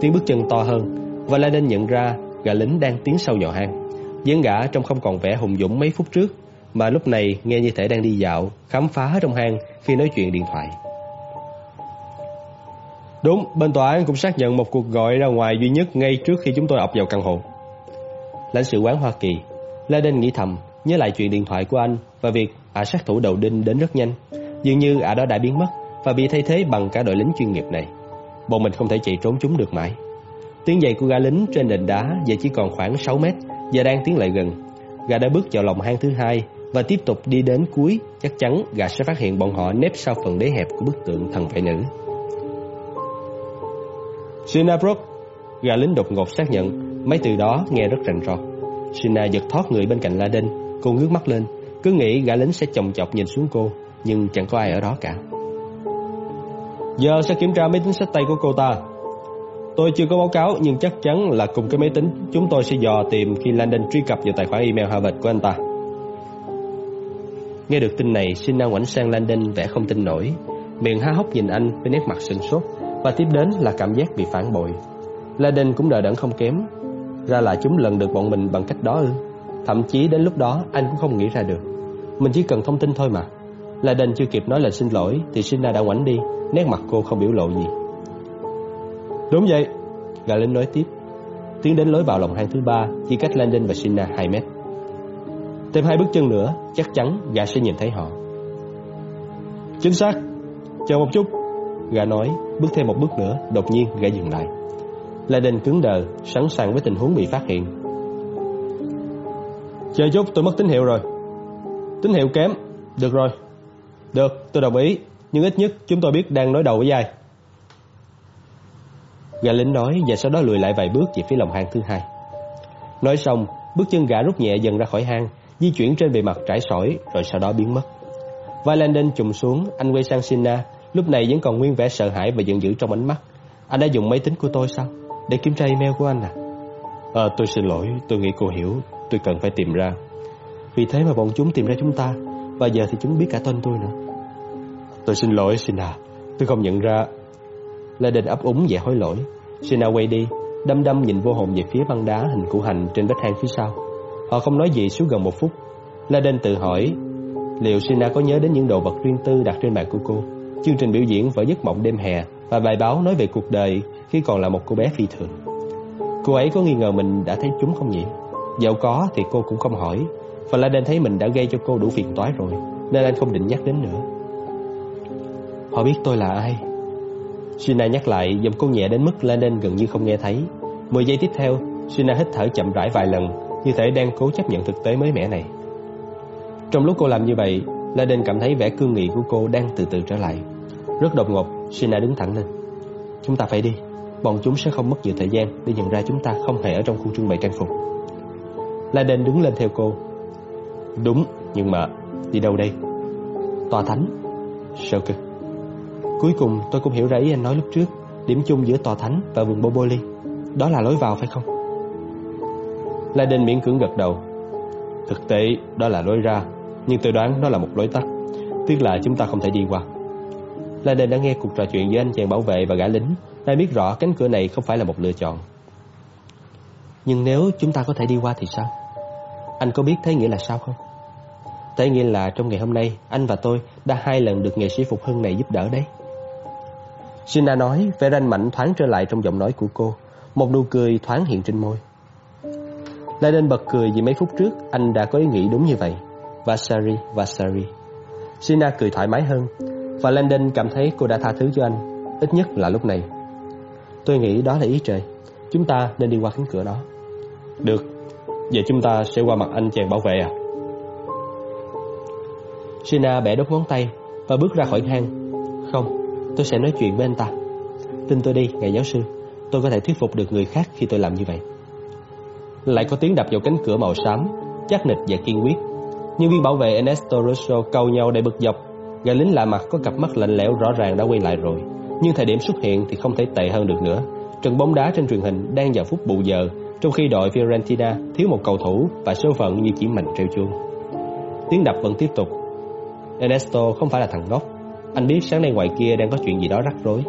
Tiếng bước chân to hơn và Landon nhận ra gã lính đang tiến sâu nhỏ hang. dáng gã trông không còn vẻ hùng dũng mấy phút trước, mà lúc này nghe như thể đang đi dạo, khám phá trong hang khi nói chuyện điện thoại. Đúng, bên tòa án cũng xác nhận một cuộc gọi ra ngoài duy nhất ngay trước khi chúng tôi ập vào căn hộ. Lãnh sự quán Hoa Kỳ, Landon nghĩ thầm, nhớ lại chuyện điện thoại của anh và việc ả sát thủ đầu đinh đến rất nhanh. Dường như ả đó đã biến mất và bị thay thế bằng cả đội lính chuyên nghiệp này. Bọn mình không thể chạy trốn chúng được mãi. Tiếng giày của gã lính trên nền đá giờ chỉ còn khoảng 6 mét và đang tiến lại gần. Gã đã bước vào lòng hang thứ hai và tiếp tục đi đến cuối, chắc chắn gã sẽ phát hiện bọn họ nép sau phần đế hẹp của bức tượng thần phệ nữ. Sina Brook, gã lính đột ngột xác nhận, mấy từ đó nghe rất rành rọt. Sina giật thoát người bên cạnh Laden, cô ngước mắt lên, cứ nghĩ gã lính sẽ chồng chọc nhìn xuống cô, nhưng chẳng có ai ở đó cả. Giờ sẽ kiểm tra máy tính sách tay của cô ta. Tôi chưa có báo cáo nhưng chắc chắn là cùng cái máy tính chúng tôi sẽ dò tìm khi Landon truy cập vào tài khoản email Harvard của anh ta. Nghe được tin này, Sina ngoảnh sang Landon vẻ không tin nổi, miệng há hốc nhìn anh với nét mặt sửng sốt và tiếp đến là cảm giác bị phản bội. Landon cũng đợi đẫn không kém, ra là chúng lần được bọn mình bằng cách đó ư? Thậm chí đến lúc đó anh cũng không nghĩ ra được. Mình chỉ cần thông tin thôi mà. Landon chưa kịp nói lời xin lỗi thì Sina đã ngoảnh đi, nét mặt cô không biểu lộ gì. Đúng vậy, Gà Linh nói tiếp. tiến đến lối vào lòng hang thứ ba, chỉ cách Landon và Sina 2 mét. Thêm hai bước chân nữa, chắc chắn gã sẽ nhìn thấy họ. Chính xác, chờ một chút. Gã nói, bước thêm một bước nữa, đột nhiên gã dừng lại. Landon cứng đờ, sẵn sàng với tình huống bị phát hiện. Chờ chút, tôi mất tín hiệu rồi. Tín hiệu kém. Được rồi. Được, tôi đồng ý. Nhưng ít nhất chúng tôi biết đang nói đầu với ai. Gã lính nói và sau đó lùi lại vài bước về phía lòng hang thứ hai. Nói xong, bước chân gã rút nhẹ dần ra khỏi hang, di chuyển trên bề mặt trải sỏi rồi sau đó biến mất. Vai Landon trùng xuống, anh quay sang Sina, lúc này vẫn còn nguyên vẻ sợ hãi và giận dữ trong ánh mắt. Anh đã dùng máy tính của tôi sao? Để kiểm tra email của anh à? À, tôi xin lỗi, tôi nghĩ cô hiểu, tôi cần phải tìm ra. Vì thế mà bọn chúng tìm ra chúng ta, và giờ thì chúng biết cả tên tôi nữa. Tôi xin lỗi, Sina, tôi không nhận ra. Landon ấp úng vẻ hối lỗi. Sina quay đi, đâm đâm nhìn vô hồn về phía băng đá hình củ hành trên vách hang phía sau. Họ không nói gì suốt gần một phút. Laden tự hỏi liệu Sina có nhớ đến những đồ vật riêng tư đặt trên bàn của cô, chương trình biểu diễn vở giấc mộng đêm hè và bài báo nói về cuộc đời khi còn là một cô bé phi thường. Cô ấy có nghi ngờ mình đã thấy chúng không nhỉ? Dẫu có thì cô cũng không hỏi, và Laden thấy mình đã gây cho cô đủ phiền toái rồi, nên anh không định nhắc đến nữa. Họ biết tôi là ai? Sina nhắc lại, giọng cô nhẹ đến mức Laden gần như không nghe thấy. Mười giây tiếp theo, Sina hít thở chậm rãi vài lần, như thể đang cố chấp nhận thực tế mới mẻ này. Trong lúc cô làm như vậy, Laden cảm thấy vẻ cương nghị của cô đang từ từ trở lại. Rất đột ngột, Sina đứng thẳng lên. Chúng ta phải đi, bọn chúng sẽ không mất nhiều thời gian để nhận ra chúng ta không hề ở trong khu trưng bày trang phục. Laden đứng lên theo cô. Đúng, nhưng mà đi đâu đây? Tòa thánh. Sao cơ? Cuối cùng tôi cũng hiểu ra ý anh nói lúc trước, điểm chung giữa tòa thánh và vườn Boboli. Đó là lối vào phải không? La Đinh miễn cưỡng gật đầu Thực tế đó là lối ra nhưng tôi đoán nó là một lối tắt Tiếc là chúng ta không thể đi qua. La Đinh đã nghe cuộc trò chuyện với anh chàng bảo vệ và gã lính. Đã biết rõ cánh cửa này không phải là một lựa chọn. Nhưng nếu chúng ta có thể đi qua thì sao? Anh có biết thế nghĩa là sao không? Thế nghĩa là trong ngày hôm nay, Anh và tôi đã hai lần được nghệ sĩ Phục Hưng này giúp đỡ đấy. Sina nói, Vẻ ranh mạnh thoáng trở lại trong giọng nói của cô. Một nụ cười thoáng hiện trên môi. Laden bật cười vì mấy phút trước anh đã có ý nghĩ đúng như vậy. Vasari, Vasari. Sina cười thoải mái hơn và Landon cảm thấy cô đã tha thứ cho anh, ít nhất là lúc này. Tôi nghĩ đó là ý trời. Chúng ta nên đi qua cánh cửa đó. Được, vậy chúng ta sẽ qua mặt anh chàng bảo vệ à? Sina bẻ đốt ngón tay và bước ra khỏi hang. Không, tôi sẽ nói chuyện với anh ta. Tin tôi đi, ngài giáo sư. Tôi có thể thuyết phục được người khác khi tôi làm như vậy. Lại có tiếng đập vào cánh cửa màu xám Chắc nịch và kiên quyết Nhân viên bảo vệ Ernesto Rosso cầu nhau để bực dọc. Gã lính lạ mặt có cặp mắt lạnh lẽo rõ ràng đã quay lại rồi. Nhưng thời điểm xuất hiện thì không thể tệ hơn được nữa. Trận bóng đá trên truyền hình đang vào phút bù giờ, Trong khi đội Fiorentina thiếu một cầu thủ Và số phận như chỉ mình treo chuông. Tiếng đập vẫn tiếp tục. Ernesto không phải là thằng ngốc. Anh biết sáng nay ngoài kia đang có chuyện gì đó rắc rối.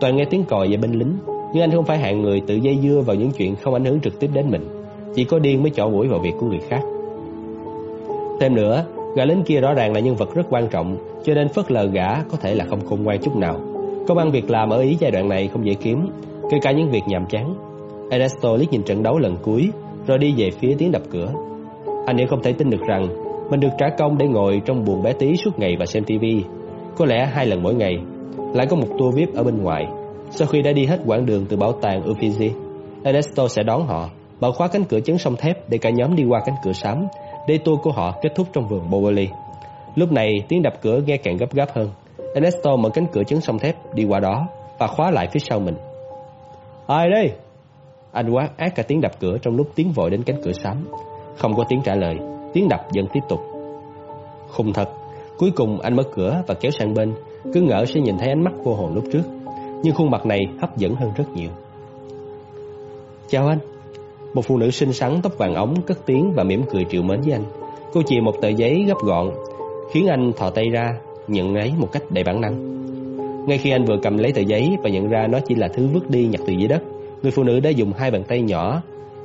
Toàn nghe tiếng còi và binh lính, Nhưng anh không phải hạng người tự dây dưa vào những chuyện không ảnh hưởng trực tiếp đến mình. Chỉ có điên mới chọ mũi vào việc của người khác. Thêm nữa Gã lính kia rõ ràng là nhân vật rất quan trọng Cho nên phớt lờ gã có thể là không khôn ngoan chút nào. Công ăn việc làm ở Ý giai đoạn này không dễ kiếm Kể cả những việc nhàm chán. Ernesto liếc nhìn trận đấu lần cuối Rồi đi về phía tiếng đập cửa. Anh vẫn không thể tin được rằng Mình được trả công để ngồi trong buồng bé tí suốt ngày và xem tivi Có lẽ hai lần mỗi ngày Lại có một tour VIP ở bên ngoài. Sau khi đã đi hết quãng đường từ bảo tàng Uffizi Ernesto sẽ đón họ mở khóa cánh cửa chấn sông thép để cả nhóm đi qua cánh cửa xám, Đi tour của họ kết thúc trong vườn Bowley. Lúc này tiếng đập cửa nghe càng gấp gáp hơn. Ernesto mở cánh cửa chấn sông thép đi qua đó và khóa lại phía sau mình. Ai đây? Anh quát ác cả tiếng đập cửa trong lúc tiến vội đến cánh cửa xám. Không có tiếng trả lời, tiếng đập vẫn tiếp tục. Khùng thật, cuối cùng anh mở cửa và kéo sang bên, cứ ngỡ sẽ nhìn thấy ánh mắt vô hồn lúc trước. Nhưng khuôn mặt này hấp dẫn hơn rất nhiều. Chào anh, một phụ nữ xinh xắn tóc vàng ống cất tiếng và mỉm cười triệu mến với anh. Cô chìa một tờ giấy gấp gọn, khiến anh thò tay ra, nhận lấy một cách đầy bản năng. Ngay khi anh vừa cầm lấy tờ giấy và nhận ra nó chỉ là thứ vứt đi nhặt từ dưới đất, người phụ nữ đã dùng hai bàn tay nhỏ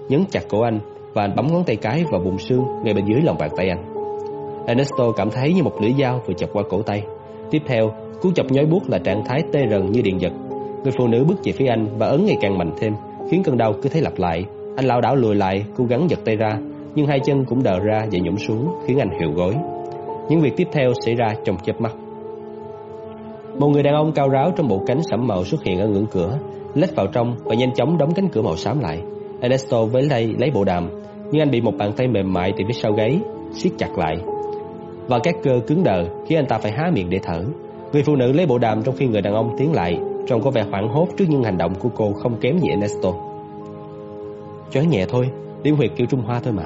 nhấn chặt cổ anh và anh bấm ngón tay cái vào bụng xương ngay bên dưới lòng bàn tay anh. Ernesto cảm thấy như một lưỡi dao vừa chọc qua cổ tay. Tiếp theo, cú chọc nhói buốt là trạng thái tê rần như điện giật. Người phụ nữ bước về phía anh và ấn ngày càng mạnh thêm, khiến cơn đau cứ thế lặp lại anh lão đảo lùi lại, cố gắng giật tay ra, nhưng hai chân cũng đờ ra và nhũn xuống, khiến anh hiệu gối. Những việc tiếp theo xảy ra trong chớp mắt. Một người đàn ông cao ráo trong bộ cánh sẫm màu xuất hiện ở ngưỡng cửa, lách vào trong và nhanh chóng đóng cánh cửa màu xám lại. Ernesto với tay lấy bộ đàm, nhưng anh bị một bàn tay mềm mại từ phía sau gáy siết chặt lại. Và các cơ cứng đờ khiến anh ta phải há miệng để thở. Người phụ nữ lấy bộ đàm trong khi người đàn ông tiến lại, trông có vẻ hoảng hốt trước những hành động của cô không kém gì Ernesto. Choáng nhẹ thôi, điểm huyệt kiểu Trung Hoa thôi mà.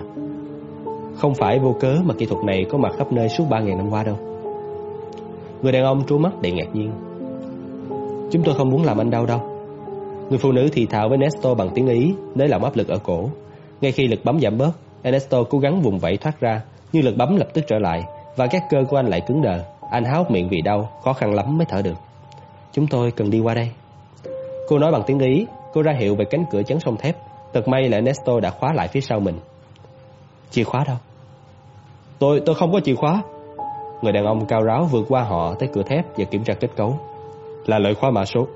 Không phải vô cớ mà kỹ thuật này có mặt khắp nơi suốt 3.000 năm qua đâu. Người đàn ông trố mắt đầy ngạc nhiên. Chúng tôi không muốn làm anh đau đâu. Người phụ nữ thì thào với Ernesto bằng tiếng Ý, nới lỏng áp lực ở cổ. Ngay khi lực bấm giảm bớt, Ernesto cố gắng vùng vẫy thoát ra, nhưng lực bấm lập tức trở lại và các cơ của anh lại cứng đờ. Anh há hốc miệng vì đau, khó khăn lắm mới thở được. Chúng tôi cần đi qua đây. Cô nói bằng tiếng Ý, cô ra hiệu về cánh cửa chắn sông thép. Thật may là Ernesto đã khóa lại phía sau mình. Chìa khóa đâu? Tôi, tôi không có chìa khóa. Người đàn ông cao ráo vượt qua họ tới cửa thép và kiểm tra kết cấu. Là lợi khóa mã số.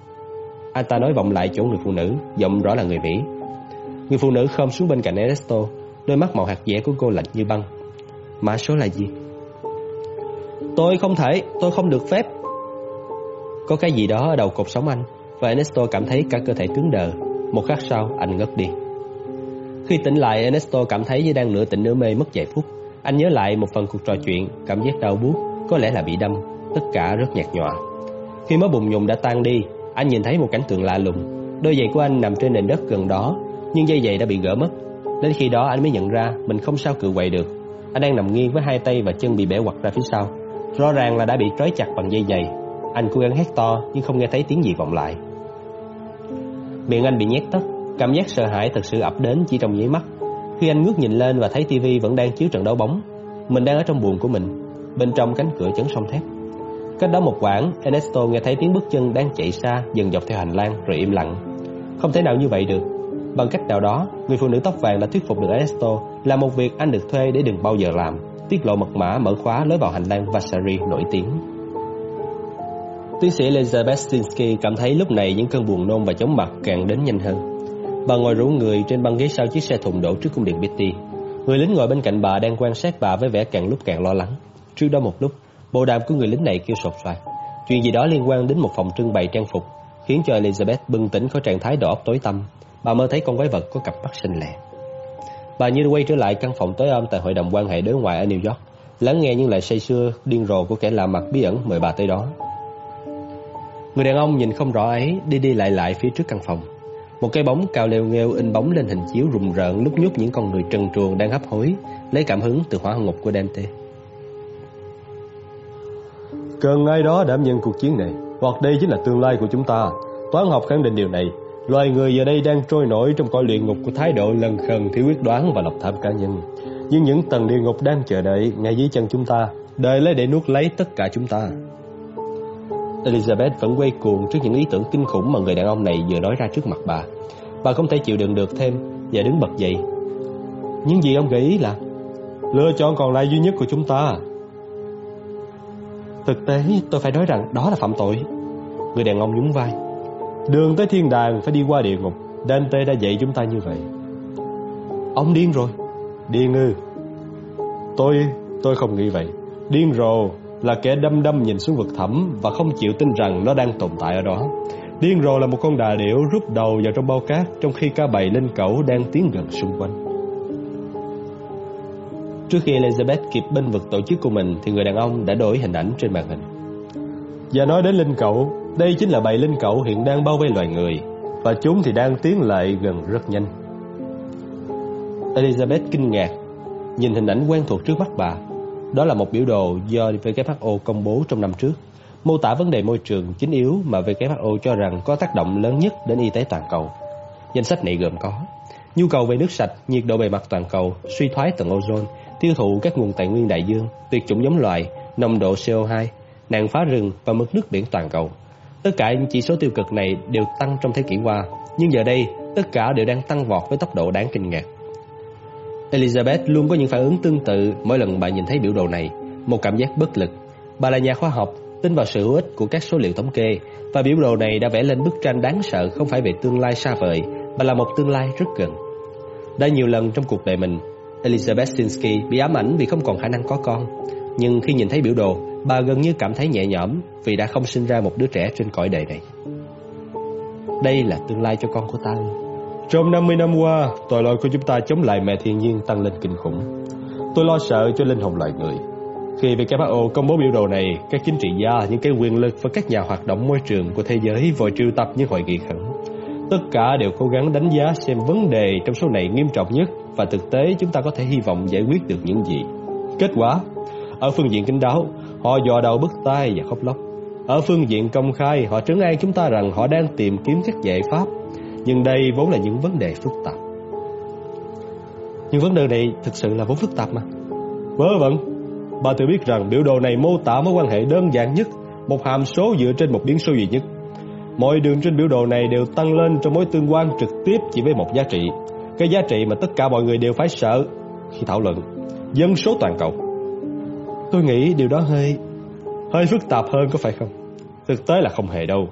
Anh ta nói vọng lại chỗ người phụ nữ, giọng rõ là người Mỹ. Người phụ nữ khom xuống bên cạnh Ernesto, đôi mắt màu hạt dẻ của cô lạnh như băng. Mã số là gì? Tôi không thể, tôi không được phép. Có cái gì đó ở đầu cột sống anh, và Ernesto cảm thấy cả cơ thể cứng đờ. Một khắc sau, anh ngất đi. Khi tỉnh lại, Ernesto cảm thấy như đang nửa tỉnh nửa mê mất vài phút. Anh nhớ lại một phần cuộc trò chuyện, cảm giác đau buốt, có lẽ là bị đâm, tất cả rất nhạt nhòa. Khi máu bùng nhùng đã tan đi, anh nhìn thấy một cảnh tượng lạ lùng. Đôi giày của anh nằm trên nền đất gần đó, nhưng dây giày đã bị gỡ mất. Đến khi đó anh mới nhận ra mình không sao cự quậy được. Anh đang nằm nghiêng với hai tay và chân bị bẻ quặt ra phía sau. Rõ ràng là đã bị trói chặt bằng dây giày. Anh cố gắng hét to nhưng không nghe thấy tiếng gì vọng lại. Miệng anh bị nhét tất, cảm giác sợ hãi thật sự ập đến chỉ trong nháy mắt. Khi anh ngước nhìn lên và thấy tivi vẫn đang chiếu trận đấu bóng, mình đang ở trong buồng của mình, bên trong cánh cửa chấn song thép. Cách đó một quãng, Ernesto nghe thấy tiếng bước chân đang chạy xa dần dọc theo hành lang rồi im lặng. Không thể nào như vậy được. Bằng cách nào đó, người phụ nữ tóc vàng đã thuyết phục được Ernesto là một việc anh được thuê để đừng bao giờ làm, tiết lộ mật mã mở khóa lối vào hành lang Vasari nổi tiếng. Tiến sĩ Elizabeth Sinsky cảm thấy lúc này những cơn buồn nôn và chóng mặt càng đến nhanh hơn. Bà ngồi rủ người trên băng ghế sau chiếc xe thùng đổ trước cung điện Betty. Người lính ngồi bên cạnh bà đang quan sát bà với vẻ càng lúc càng lo lắng. Trước đó một lúc, bộ đàm của người lính này kêu sột soạt. Chuyện gì đó liên quan đến một phòng trưng bày trang phục, khiến cho Elizabeth bừng tỉnh khỏi trạng thái đỏ tối tăm. Bà mơ thấy con quái vật có cặp mắt xinh lẹ. Bà như quay trở lại căn phòng tối om tại hội đồng quan hệ đối ngoại ở New York, lắng nghe những lời say sưa điên rồ của kẻ lạ mặt bí ẩn mời bà tới đó. Người đàn ông nhìn không rõ ấy đi đi lại lại phía trước căn phòng. Một cái bóng cao leo nghêu in bóng lên hình chiếu rùng rợn lúc nhúc những con người trần truồng đang hấp hối, lấy cảm hứng từ hỏa ngục của Dante. Cần ai đó đảm nhận cuộc chiến này, hoặc đây chính là tương lai của chúng ta. Toán học khẳng định điều này. Loài người giờ đây đang trôi nổi trong cõi luyện ngục của thái độ lần khần, thiếu quyết đoán và lập tham cá nhân. Nhưng những tầng địa ngục đang chờ đợi ngay dưới chân chúng ta, đời lấy để nuốt lấy tất cả chúng ta. Elizabeth vẫn quay cuồng trước những ý tưởng kinh khủng mà người đàn ông này vừa nói ra trước mặt bà. Bà không thể chịu đựng được thêm và đứng bật dậy. Những gì ông gợi ý là lựa chọn còn lại duy nhất của chúng ta. Thực tế tôi phải nói rằng đó là phạm tội. Người đàn ông nhún vai. Đường tới thiên đàng phải đi qua địa ngục. Dante đã dạy chúng ta như vậy. Ông điên rồi. Điên ư? Tôi, tôi không nghĩ vậy. Điên rồ là kẻ đâm đâm nhìn xuống vực thẳm và không chịu tin rằng nó đang tồn tại ở đó. Điên rồ là một con đà điểu rút đầu vào trong bao cát trong khi ca bầy lên cẩu đang tiến gần xung quanh. Trước khi Elizabeth kịp bên vực tổ chức của mình thì người đàn ông đã đổi hình ảnh trên màn hình. Và nói đến linh cẩu, đây chính là bầy linh cẩu hiện đang bao vây loài người và chúng thì đang tiến lại gần rất nhanh. Elizabeth kinh ngạc nhìn hình ảnh quen thuộc trước mắt bà đó là một biểu đồ do WHO công bố trong năm trước, mô tả vấn đề môi trường chính yếu mà WHO cho rằng có tác động lớn nhất đến y tế toàn cầu. Danh sách này gồm có nhu cầu về nước sạch, nhiệt độ bề mặt toàn cầu, suy thoái tầng ozone, tiêu thụ các nguồn tài nguyên đại dương, tuyệt chủng giống loài, nồng độ CO2, nạn phá rừng và mực nước biển toàn cầu. Tất cả những chỉ số tiêu cực này đều tăng trong thế kỷ qua, nhưng giờ đây tất cả đều đang tăng vọt với tốc độ đáng kinh ngạc. Elizabeth luôn có những phản ứng tương tự mỗi lần bà nhìn thấy biểu đồ này, một cảm giác bất lực. Bà là nhà khoa học, tin vào sự hữu ích của các số liệu thống kê, và biểu đồ này đã vẽ lên bức tranh đáng sợ không phải về tương lai xa vời, mà là một tương lai rất gần. Đã nhiều lần trong cuộc đời mình, Elizabeth Sinsky bị ám ảnh vì không còn khả năng có con. Nhưng khi nhìn thấy biểu đồ, bà gần như cảm thấy nhẹ nhõm vì đã không sinh ra một đứa trẻ trên cõi đời này. Đây là tương lai cho con của ta. Trong 50 năm qua, tội lỗi của chúng ta chống lại mẹ thiên nhiên tăng lên kinh khủng. Tôi lo sợ cho linh hồn loài người. Khi WHO công bố biểu đồ này, các chính trị gia, những cái quyền lực và các nhà hoạt động môi trường của thế giới vội triệu tập những hội nghị khẩn. Tất cả đều cố gắng đánh giá xem vấn đề trong số này nghiêm trọng nhất và thực tế chúng ta có thể hy vọng giải quyết được những gì. Kết quả, ở phương diện kín đáo, họ dò đầu bứt tai và khóc lóc. Ở phương diện công khai, họ trấn an chúng ta rằng họ đang tìm kiếm các giải pháp. Nhưng đây vốn là những vấn đề phức tạp. Nhưng vấn đề này thực sự là vốn phức tạp mà. Vớ vẩn, bà tự biết rằng biểu đồ này mô tả mối quan hệ đơn giản nhất, một hàm số dựa trên một biến số duy nhất. Mọi đường trên biểu đồ này đều tăng lên trong mối tương quan trực tiếp chỉ với một giá trị. Cái giá trị mà tất cả mọi người đều phải sợ khi thảo luận. Dân số toàn cầu. Tôi nghĩ điều đó hơi hơi phức tạp hơn có phải không? Thực tế là không hề đâu.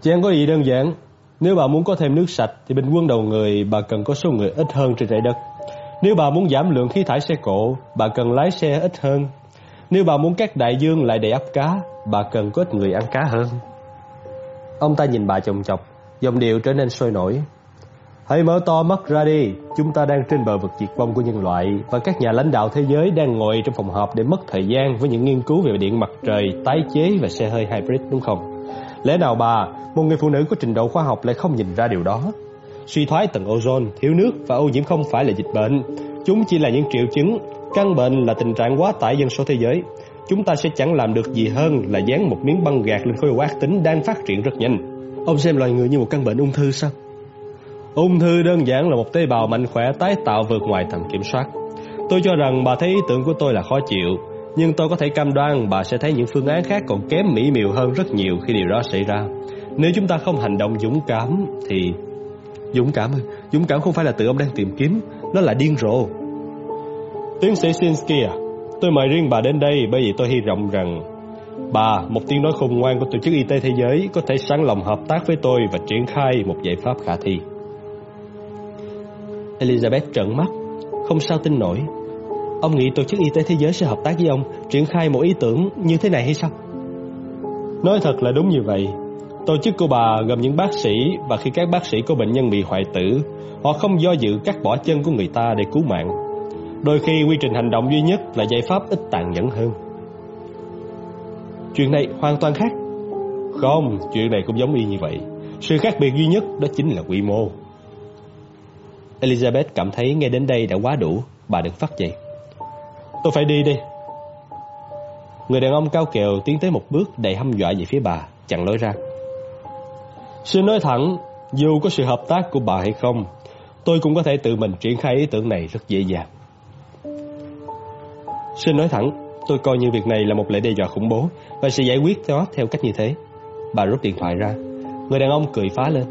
Chẳng có gì đơn giản. Nếu bà muốn có thêm nước sạch thì bình quân đầu người bà cần có số người ít hơn trên trái đất. Nếu bà muốn giảm lượng khí thải xe cộ, bà cần lái xe ít hơn. Nếu bà muốn các đại dương lại đầy ắp cá, bà cần có ít người ăn cá hơn. Ông ta nhìn bà chồng chọc, dòng điệu trở nên sôi nổi. Hãy mở to mắt ra đi, chúng ta đang trên bờ vực diệt vong của nhân loại và các nhà lãnh đạo thế giới đang ngồi trong phòng họp để mất thời gian với những nghiên cứu về điện mặt trời, tái chế và xe hơi hybrid đúng không? Lẽ nào bà, một người phụ nữ có trình độ khoa học lại không nhìn ra điều đó? Suy thoái tầng ozone, thiếu nước và ô nhiễm không phải là dịch bệnh, chúng chỉ là những triệu chứng. Căn bệnh là tình trạng quá tải dân số thế giới. Chúng ta sẽ chẳng làm được gì hơn là dán một miếng băng gạc lên khối ác tính đang phát triển rất nhanh. Ông xem loài người như một căn bệnh ung thư sao? Ung thư đơn giản là một tế bào mạnh khỏe tái tạo vượt ngoài tầm kiểm soát. Tôi cho rằng bà thấy ý tưởng của tôi là khó chịu, nhưng tôi có thể cam đoan bà sẽ thấy những phương án khác còn kém mỹ miều hơn rất nhiều khi điều đó xảy ra. Nếu chúng ta không hành động dũng cảm thì... Dũng cảm ư? Dũng cảm không phải là tự ông đang tìm kiếm, nó là điên rồ. Tiến sĩ Sinsky à, tôi mời riêng bà đến đây bởi vì tôi hy vọng rằng bà, một tiếng nói khôn ngoan của Tổ chức Y tế Thế giới, có thể sẵn lòng hợp tác với tôi và triển khai một giải pháp khả thi. Elizabeth trợn mắt, không sao tin nổi. Ông nghĩ Tổ chức Y tế Thế giới sẽ hợp tác với ông triển khai một ý tưởng như thế này hay sao? Nói thật là đúng như vậy. Tổ chức của bà gồm những bác sĩ và khi các bác sĩ có bệnh nhân bị hoại tử, họ không do dự cắt bỏ chân của người ta để cứu mạng. Đôi khi quy trình hành động duy nhất là giải pháp ít tàn nhẫn hơn. Chuyện này hoàn toàn khác. Không, chuyện này cũng giống y như vậy. Sự khác biệt duy nhất đó chính là quy mô. Elizabeth cảm thấy nghe đến đây đã quá đủ, bà đừng phát dậy. Tôi phải đi đi. Người đàn ông cao kèo tiến tới một bước đầy hăm dọa về phía bà, chặn lối ra. Xin nói thẳng, dù có sự hợp tác của bà hay không, tôi cũng có thể tự mình triển khai ý tưởng này rất dễ dàng. Xin nói thẳng, tôi coi như việc này là một lễ đe dọa khủng bố và sẽ giải quyết nó theo cách như thế. Bà rút điện thoại ra. Người đàn ông cười phá lên.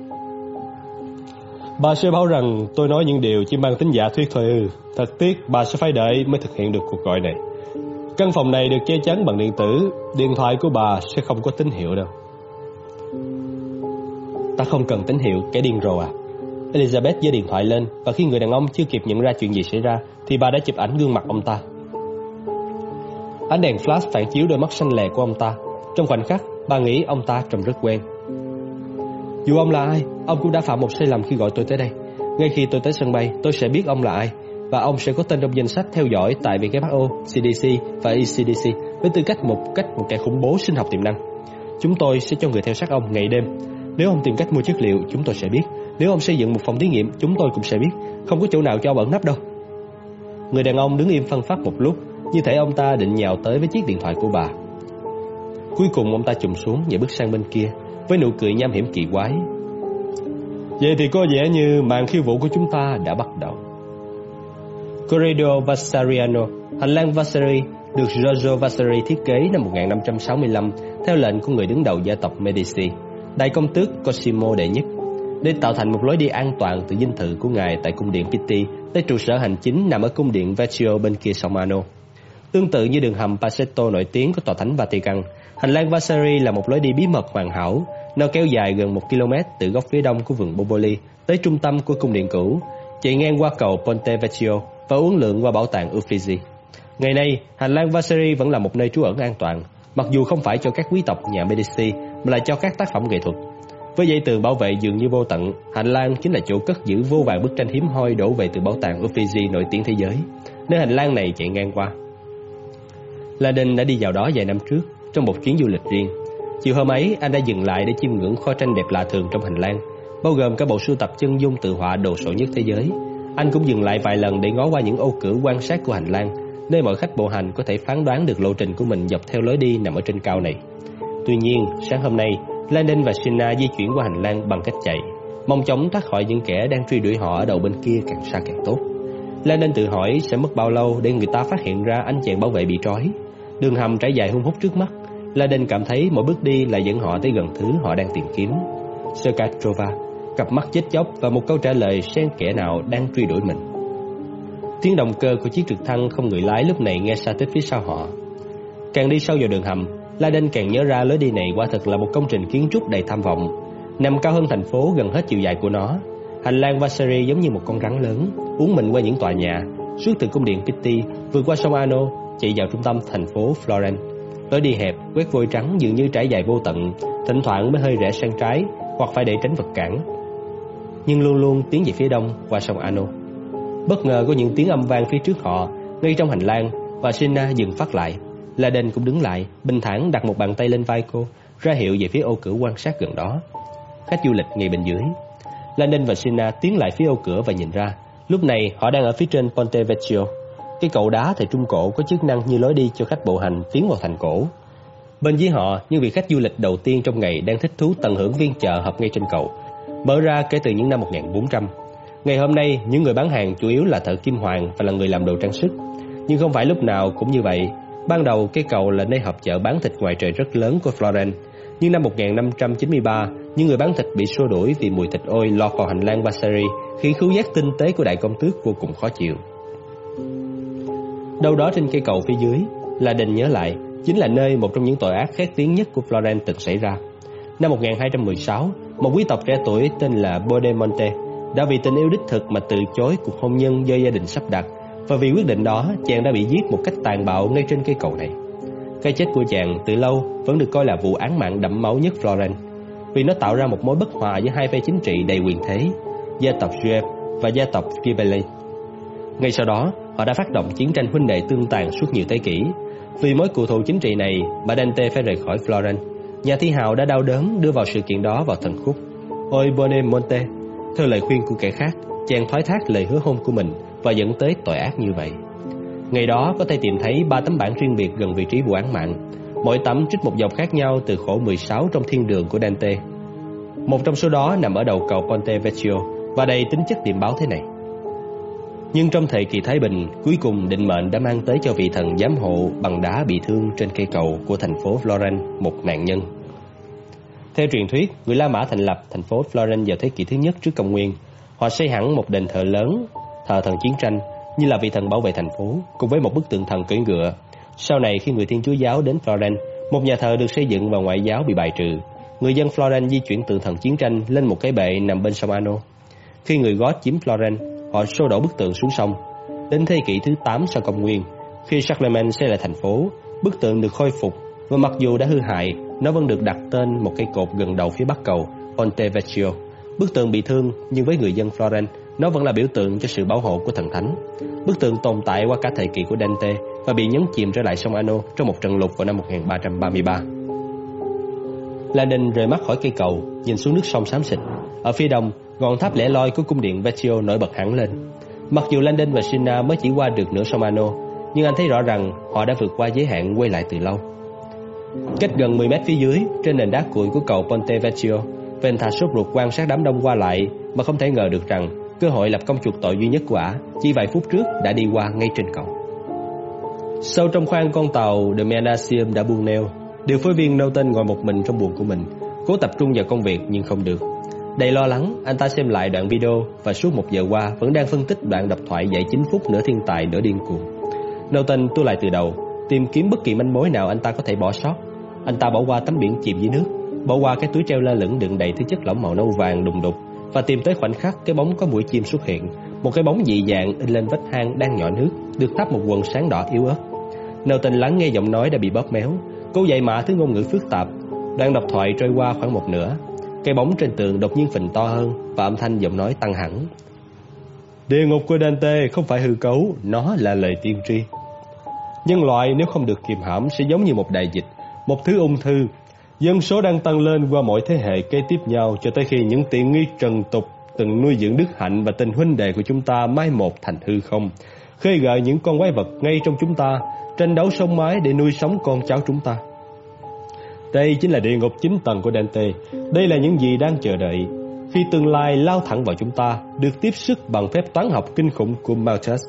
Bà sẽ báo rằng tôi nói những điều chỉ mang tính giả thuyết thôi ư. Thật tiếc bà sẽ phải đợi mới thực hiện được cuộc gọi này. Căn phòng này được che chắn bằng điện tử, điện thoại của bà sẽ không có tín hiệu đâu. Ta không cần tín hiệu, kẻ điên rồ à. Elizabeth giơ điện thoại lên và khi người đàn ông chưa kịp nhận ra chuyện gì xảy ra thì bà đã chụp ảnh gương mặt ông ta. Ánh đèn flash phản chiếu đôi mắt xanh lè của ông ta. Trong khoảnh khắc, bà nghĩ ông ta trông rất quen. Dù ông là ai, ông cũng đã phạm một sai lầm khi gọi tôi tới đây. Ngay khi tôi tới sân bay, tôi sẽ biết ông là ai và ông sẽ có tên trong danh sách theo dõi tại WHO, CDC và ECDC với tư cách một cách một kẻ khủng bố sinh học tiềm năng. Chúng tôi sẽ cho người theo sát ông ngày đêm. Nếu ông tìm cách mua chất liệu, chúng tôi sẽ biết. Nếu ông xây dựng một phòng thí nghiệm, chúng tôi cũng sẽ biết. Không có chỗ nào cho ông ẩn nấp đâu. Người đàn ông đứng im phân phát một lúc, như thể ông ta định nhào tới với chiếc điện thoại của bà. Cuối cùng ông ta chùm xuống và bước sang bên kia, với nụ cười nham hiểm kỳ quái. Vậy thì có vẻ như màn khiêu vũ của chúng ta đã bắt đầu. Corridor Vasariano, hành lang Vasari được Giorgio Vasari thiết kế năm 1565 theo lệnh của người đứng đầu gia tộc Medici, đại công tước Cosimo đệ nhất, để tạo thành một lối đi an toàn từ dinh thự của ngài tại cung điện Pitti tới trụ sở hành chính nằm ở cung điện Vecchio bên kia sông Mano. Tương tự như đường hầm pasetto nổi tiếng của tòa thánh Vatican, hành lang Vasari là một lối đi bí mật hoàn hảo, nó kéo dài gần một km từ góc phía đông của vườn Boboli tới trung tâm của cung điện cũ, chạy ngang qua cầu Ponte Vecchio và uốn lượn qua bảo tàng Uffizi. Ngày nay, hành lang Vasari vẫn là một nơi trú ẩn an toàn, mặc dù không phải cho các quý tộc nhà Medici mà là cho các tác phẩm nghệ thuật. Với dây tường bảo vệ dường như vô tận, hành lang chính là chỗ cất giữ vô vàng bức tranh hiếm hoi đổ về từ bảo tàng Uffizi nổi tiếng thế giới. Nơi hành lang này chạy ngang qua. Laden đã đi vào đó vài năm trước trong một chuyến du lịch riêng. Chiều hôm ấy, anh đã dừng lại để chiêm ngưỡng kho tranh đẹp lạ thường trong hành lang, bao gồm cả bộ sưu tập chân dung tự họa đồ sộ nhất thế giới. Anh cũng dừng lại vài lần để ngó qua những ô cửa quan sát của hành lang, nơi mọi khách bộ hành có thể phán đoán được lộ trình của mình dọc theo lối đi nằm ở trên cao này. Tuy nhiên, sáng hôm nay, Landon và Sina di chuyển qua hành lang bằng cách chạy, mong chóng thoát khỏi những kẻ đang truy đuổi họ ở đầu bên kia càng xa càng tốt. Landon tự hỏi sẽ mất bao lâu để người ta phát hiện ra anh chàng bảo vệ bị trói. Đường hầm trải dài hung hút trước mắt, Landon cảm thấy mỗi bước đi là dẫn họ tới gần thứ họ đang tìm kiếm. Sokatrova cặp mắt chết chóc và một câu trả lời xen kẻ nào đang truy đuổi mình. Tiếng động cơ của chiếc trực thăng không người lái lúc này nghe xa tới phía sau họ. Càng đi sâu vào đường hầm, Laden càng nhớ ra lối đi này quả thực là một công trình kiến trúc đầy tham vọng, nằm cao hơn thành phố gần hết chiều dài của nó. Hành lang Vasari giống như một con rắn lớn, uốn mình qua những tòa nhà, suốt từ cung điện Pitti, vượt qua sông Ano, chạy vào trung tâm thành phố Florence. Lối đi hẹp, quét vôi trắng dường như trải dài vô tận, thỉnh thoảng mới hơi rẽ sang trái hoặc phải để tránh vật cản. Nhưng luôn luôn tiến về phía đông qua sông Ano. Bất ngờ có những tiếng âm vang phía trước họ, ngay trong hành lang, và Sina dừng phát lại. Laden cũng đứng lại, bình thản đặt một bàn tay lên vai cô, ra hiệu về phía ô cửa quan sát gần đó. Khách du lịch ngay bên dưới. Laden và Sina tiến lại phía ô cửa và nhìn ra. Lúc này họ đang ở phía trên Ponte Vecchio. Cái cầu đá thời Trung Cổ có chức năng như lối đi cho khách bộ hành tiến vào thành cổ. Bên dưới họ, những vị khách du lịch đầu tiên trong ngày đang thích thú tận hưởng viên chợ hợp ngay trên cầu, mở ra kể từ những năm 1400. Ngày hôm nay, những người bán hàng chủ yếu là thợ kim hoàng và là người làm đồ trang sức. Nhưng không phải lúc nào cũng như vậy. Ban đầu, cây cầu là nơi họp chợ bán thịt ngoài trời rất lớn của Florence. Nhưng năm 1593, những người bán thịt bị xua đuổi vì mùi thịt ôi lọt vào hành lang Bassari, khiến khứu giác tinh tế của đại công tước vô cùng khó chịu. Đâu đó trên cây cầu phía dưới, là đình nhớ lại, chính là nơi một trong những tội ác khét tiếng nhất của Florence từng xảy ra. Năm 1216, một quý tộc trẻ tuổi tên là Bodemonte đã vì tình yêu đích thực mà từ chối cuộc hôn nhân do gia đình sắp đặt và vì quyết định đó chàng đã bị giết một cách tàn bạo ngay trên cây cầu này. Cái chết của chàng từ lâu vẫn được coi là vụ án mạng đẫm máu nhất Florence vì nó tạo ra một mối bất hòa giữa hai phe chính trị đầy quyền thế, gia tộc Juef và gia tộc Ghibelli. Ngay sau đó, họ đã phát động chiến tranh huynh đệ tương tàn suốt nhiều thế kỷ. Vì mối cựu thù chính trị này, bà Dante phải rời khỏi Florence. Nhà thi hào đã đau đớn đưa vào sự kiện đó vào thần khúc. Ôi Bonemonte, theo lời khuyên của kẻ khác, chàng thoái thác lời hứa hôn của mình và dẫn tới tội ác như vậy. Ngày đó có thể tìm thấy ba tấm bản riêng biệt gần vị trí vụ án mạng, mỗi tấm trích một dòng khác nhau từ khổ 16 trong thiên đường của Dante. Một trong số đó nằm ở đầu cầu Ponte Vecchio và đầy tính chất điểm báo thế này. Nhưng trong thời kỳ Thái Bình, cuối cùng định mệnh đã mang tới cho vị thần giám hộ bằng đá bị thương trên cây cầu của thành phố Florence một nạn nhân. Theo truyền thuyết, người La Mã thành lập thành phố Florence vào thế kỷ thứ nhất trước công nguyên. Họ xây hẳn một đền thờ lớn, thờ thần chiến tranh, như là vị thần bảo vệ thành phố, cùng với một bức tượng thần cưỡi ngựa. Sau này khi người Thiên Chúa giáo đến Florence, một nhà thờ được xây dựng và ngoại giáo bị bài trừ. Người dân Florence di chuyển tượng thần chiến tranh lên một cái bệ nằm bên sông Ano. Khi người Gót chiếm Florence, họ xô đổ bức tượng xuống sông. Đến thế kỷ thứ 8 sau công nguyên, khi Charlemagne xây lại thành phố, bức tượng được khôi phục và mặc dù đã hư hại, nó vẫn được đặt tên một cây cột gần đầu phía bắc cầu Ponte Vecchio. Bức tượng bị thương nhưng với người dân Florence, nó vẫn là biểu tượng cho sự bảo hộ của thần thánh. Bức tượng tồn tại qua cả thời kỳ của Dante và bị nhấn chìm trở lại sông Ano trong một trận lụt vào năm 1333. Lenin rời mắt khỏi cây cầu, nhìn xuống nước sông xám xịt. Ở phía đông, ngọn tháp lẻ loi của cung điện Vecchio nổi bật hẳn lên. Mặc dù Landon và Sina mới chỉ qua được nửa sông Ano, nhưng anh thấy rõ rằng họ đã vượt qua giới hạn quay lại từ lâu. Cách gần 10 mét phía dưới, trên nền đá cuội của cầu Ponte Vecchio, Venta sốt ruột quan sát đám đông qua lại mà không thể ngờ được rằng cơ hội lập công chuộc tội duy nhất của ả chỉ vài phút trước đã đi qua ngay trên cầu. Sâu trong khoang con tàu The Menasium đã buông neo, điều phối viên nâu tên ngồi một mình trong buồng của mình, cố tập trung vào công việc nhưng không được. Đầy lo lắng, anh ta xem lại đoạn video và suốt một giờ qua vẫn đang phân tích đoạn độc thoại dạy 9 phút nửa thiên tài nửa điên cuồng. Nâu tên tu lại từ đầu, tìm kiếm bất kỳ manh mối nào anh ta có thể bỏ sót. Anh ta bỏ qua tấm biển chìm dưới nước, bỏ qua cái túi treo lơ lửng đựng đầy thứ chất lỏng màu nâu vàng đùng đục và tìm tới khoảnh khắc cái bóng có mũi chim xuất hiện, Một cái bóng dị dạng in lên vách hang đang nhỏ nước, được thắp một quần sáng đỏ yếu ớt. Nelton lắng nghe giọng nói đã bị bóp méo, cô dạy mã thứ ngôn ngữ phức tạp. Đoạn độc thoại trôi qua khoảng một nửa, cái bóng trên tường đột nhiên phình to hơn và âm thanh giọng nói tăng hẳn. Địa ngục của Dante không phải hư cấu, nó là lời tiên tri. Nhân loại nếu không được kiềm hãm sẽ giống như một đại dịch, một thứ ung thư. Dân số đang tăng lên qua mỗi thế hệ kế tiếp nhau cho tới khi những tiện nghi trần tục từng nuôi dưỡng đức hạnh và tình huynh đệ của chúng ta mai một thành hư không, khơi gợi những con quái vật ngay trong chúng ta, tranh đấu sống mái để nuôi sống con cháu chúng ta. Đây chính là địa ngục chín tầng của Dante. Đây là những gì đang chờ đợi. Khi tương lai lao thẳng vào chúng ta, được tiếp sức bằng phép toán học kinh khủng của Malthus,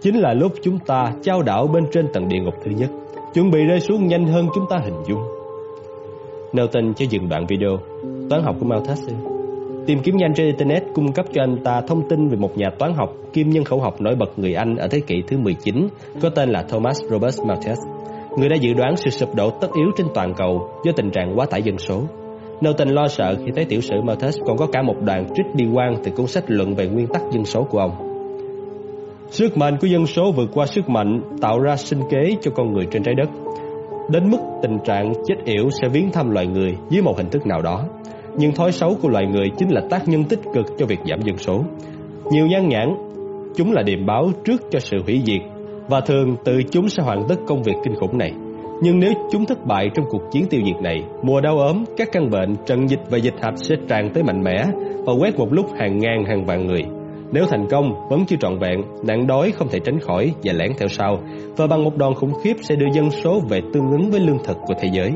chính là lúc chúng ta trao đảo bên trên tầng địa ngục thứ nhất, chuẩn bị rơi xuống nhanh hơn chúng ta hình dung. Nelton cho dừng đoạn video, toán học của Malthus. Tìm kiếm nhanh trên Internet cung cấp cho anh ta thông tin về một nhà toán học kim nhân khẩu học nổi bật người Anh ở thế kỷ thứ 19 có tên là Thomas Robert Malthus. Người đã dự đoán sự sụp đổ tất yếu trên toàn cầu do tình trạng quá tải dân số. Newton lo sợ khi thấy tiểu sử Malthus còn có cả một đoạn trích bi quan từ cuốn sách luận về nguyên tắc dân số của ông. Sức mạnh của dân số vượt qua sức mạnh tạo ra sinh kế cho con người trên trái đất. Đến mức tình trạng chết yểu sẽ viếng thăm loài người dưới một hình thức nào đó. Nhưng thói xấu của loài người chính là tác nhân tích cực cho việc giảm dân số. Nhiều nhan nhãn, chúng là điềm báo trước cho sự hủy diệt và thường tự chúng sẽ hoàn tất công việc kinh khủng này. Nhưng nếu chúng thất bại trong cuộc chiến tiêu diệt này, mùa đau ốm, các căn bệnh, trận dịch và dịch hạch sẽ tràn tới mạnh mẽ và quét một lúc hàng ngàn hàng vạn người. Nếu thành công, vẫn chưa trọn vẹn, nạn đói không thể tránh khỏi và lẻn theo sau, và bằng một đòn khủng khiếp sẽ đưa dân số về tương ứng với lương thực của thế giới.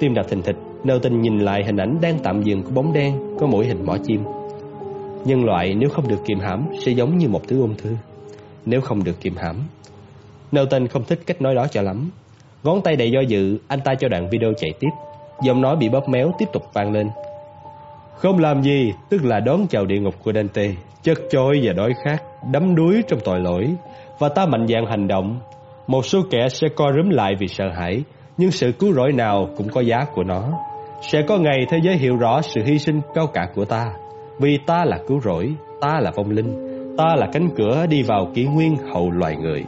Tim đập thình thịch, Nêu tình nhìn lại hình ảnh đang tạm dừng của bóng đen có mũi hình mỏ chim. Nhân loại nếu không được kiềm hãm sẽ giống như một thứ ung thư. Nếu không được kiềm hãm. Nelton không thích cách nói đó cho lắm. Ngón tay đầy do dự, anh ta cho đoạn video chạy tiếp. Giọng nói bị bóp méo tiếp tục vang lên. Không làm gì, tức là đón chào địa ngục của Dante, chất chối và đói khát, đắm đuối trong tội lỗi, và ta mạnh dạn hành động. Một số kẻ sẽ co rúm lại vì sợ hãi, nhưng sự cứu rỗi nào cũng có giá của nó. Sẽ có ngày thế giới hiểu rõ sự hy sinh cao cả của ta, vì ta là cứu rỗi, ta là vong linh, ta là cánh cửa đi vào kỷ nguyên hậu loài người.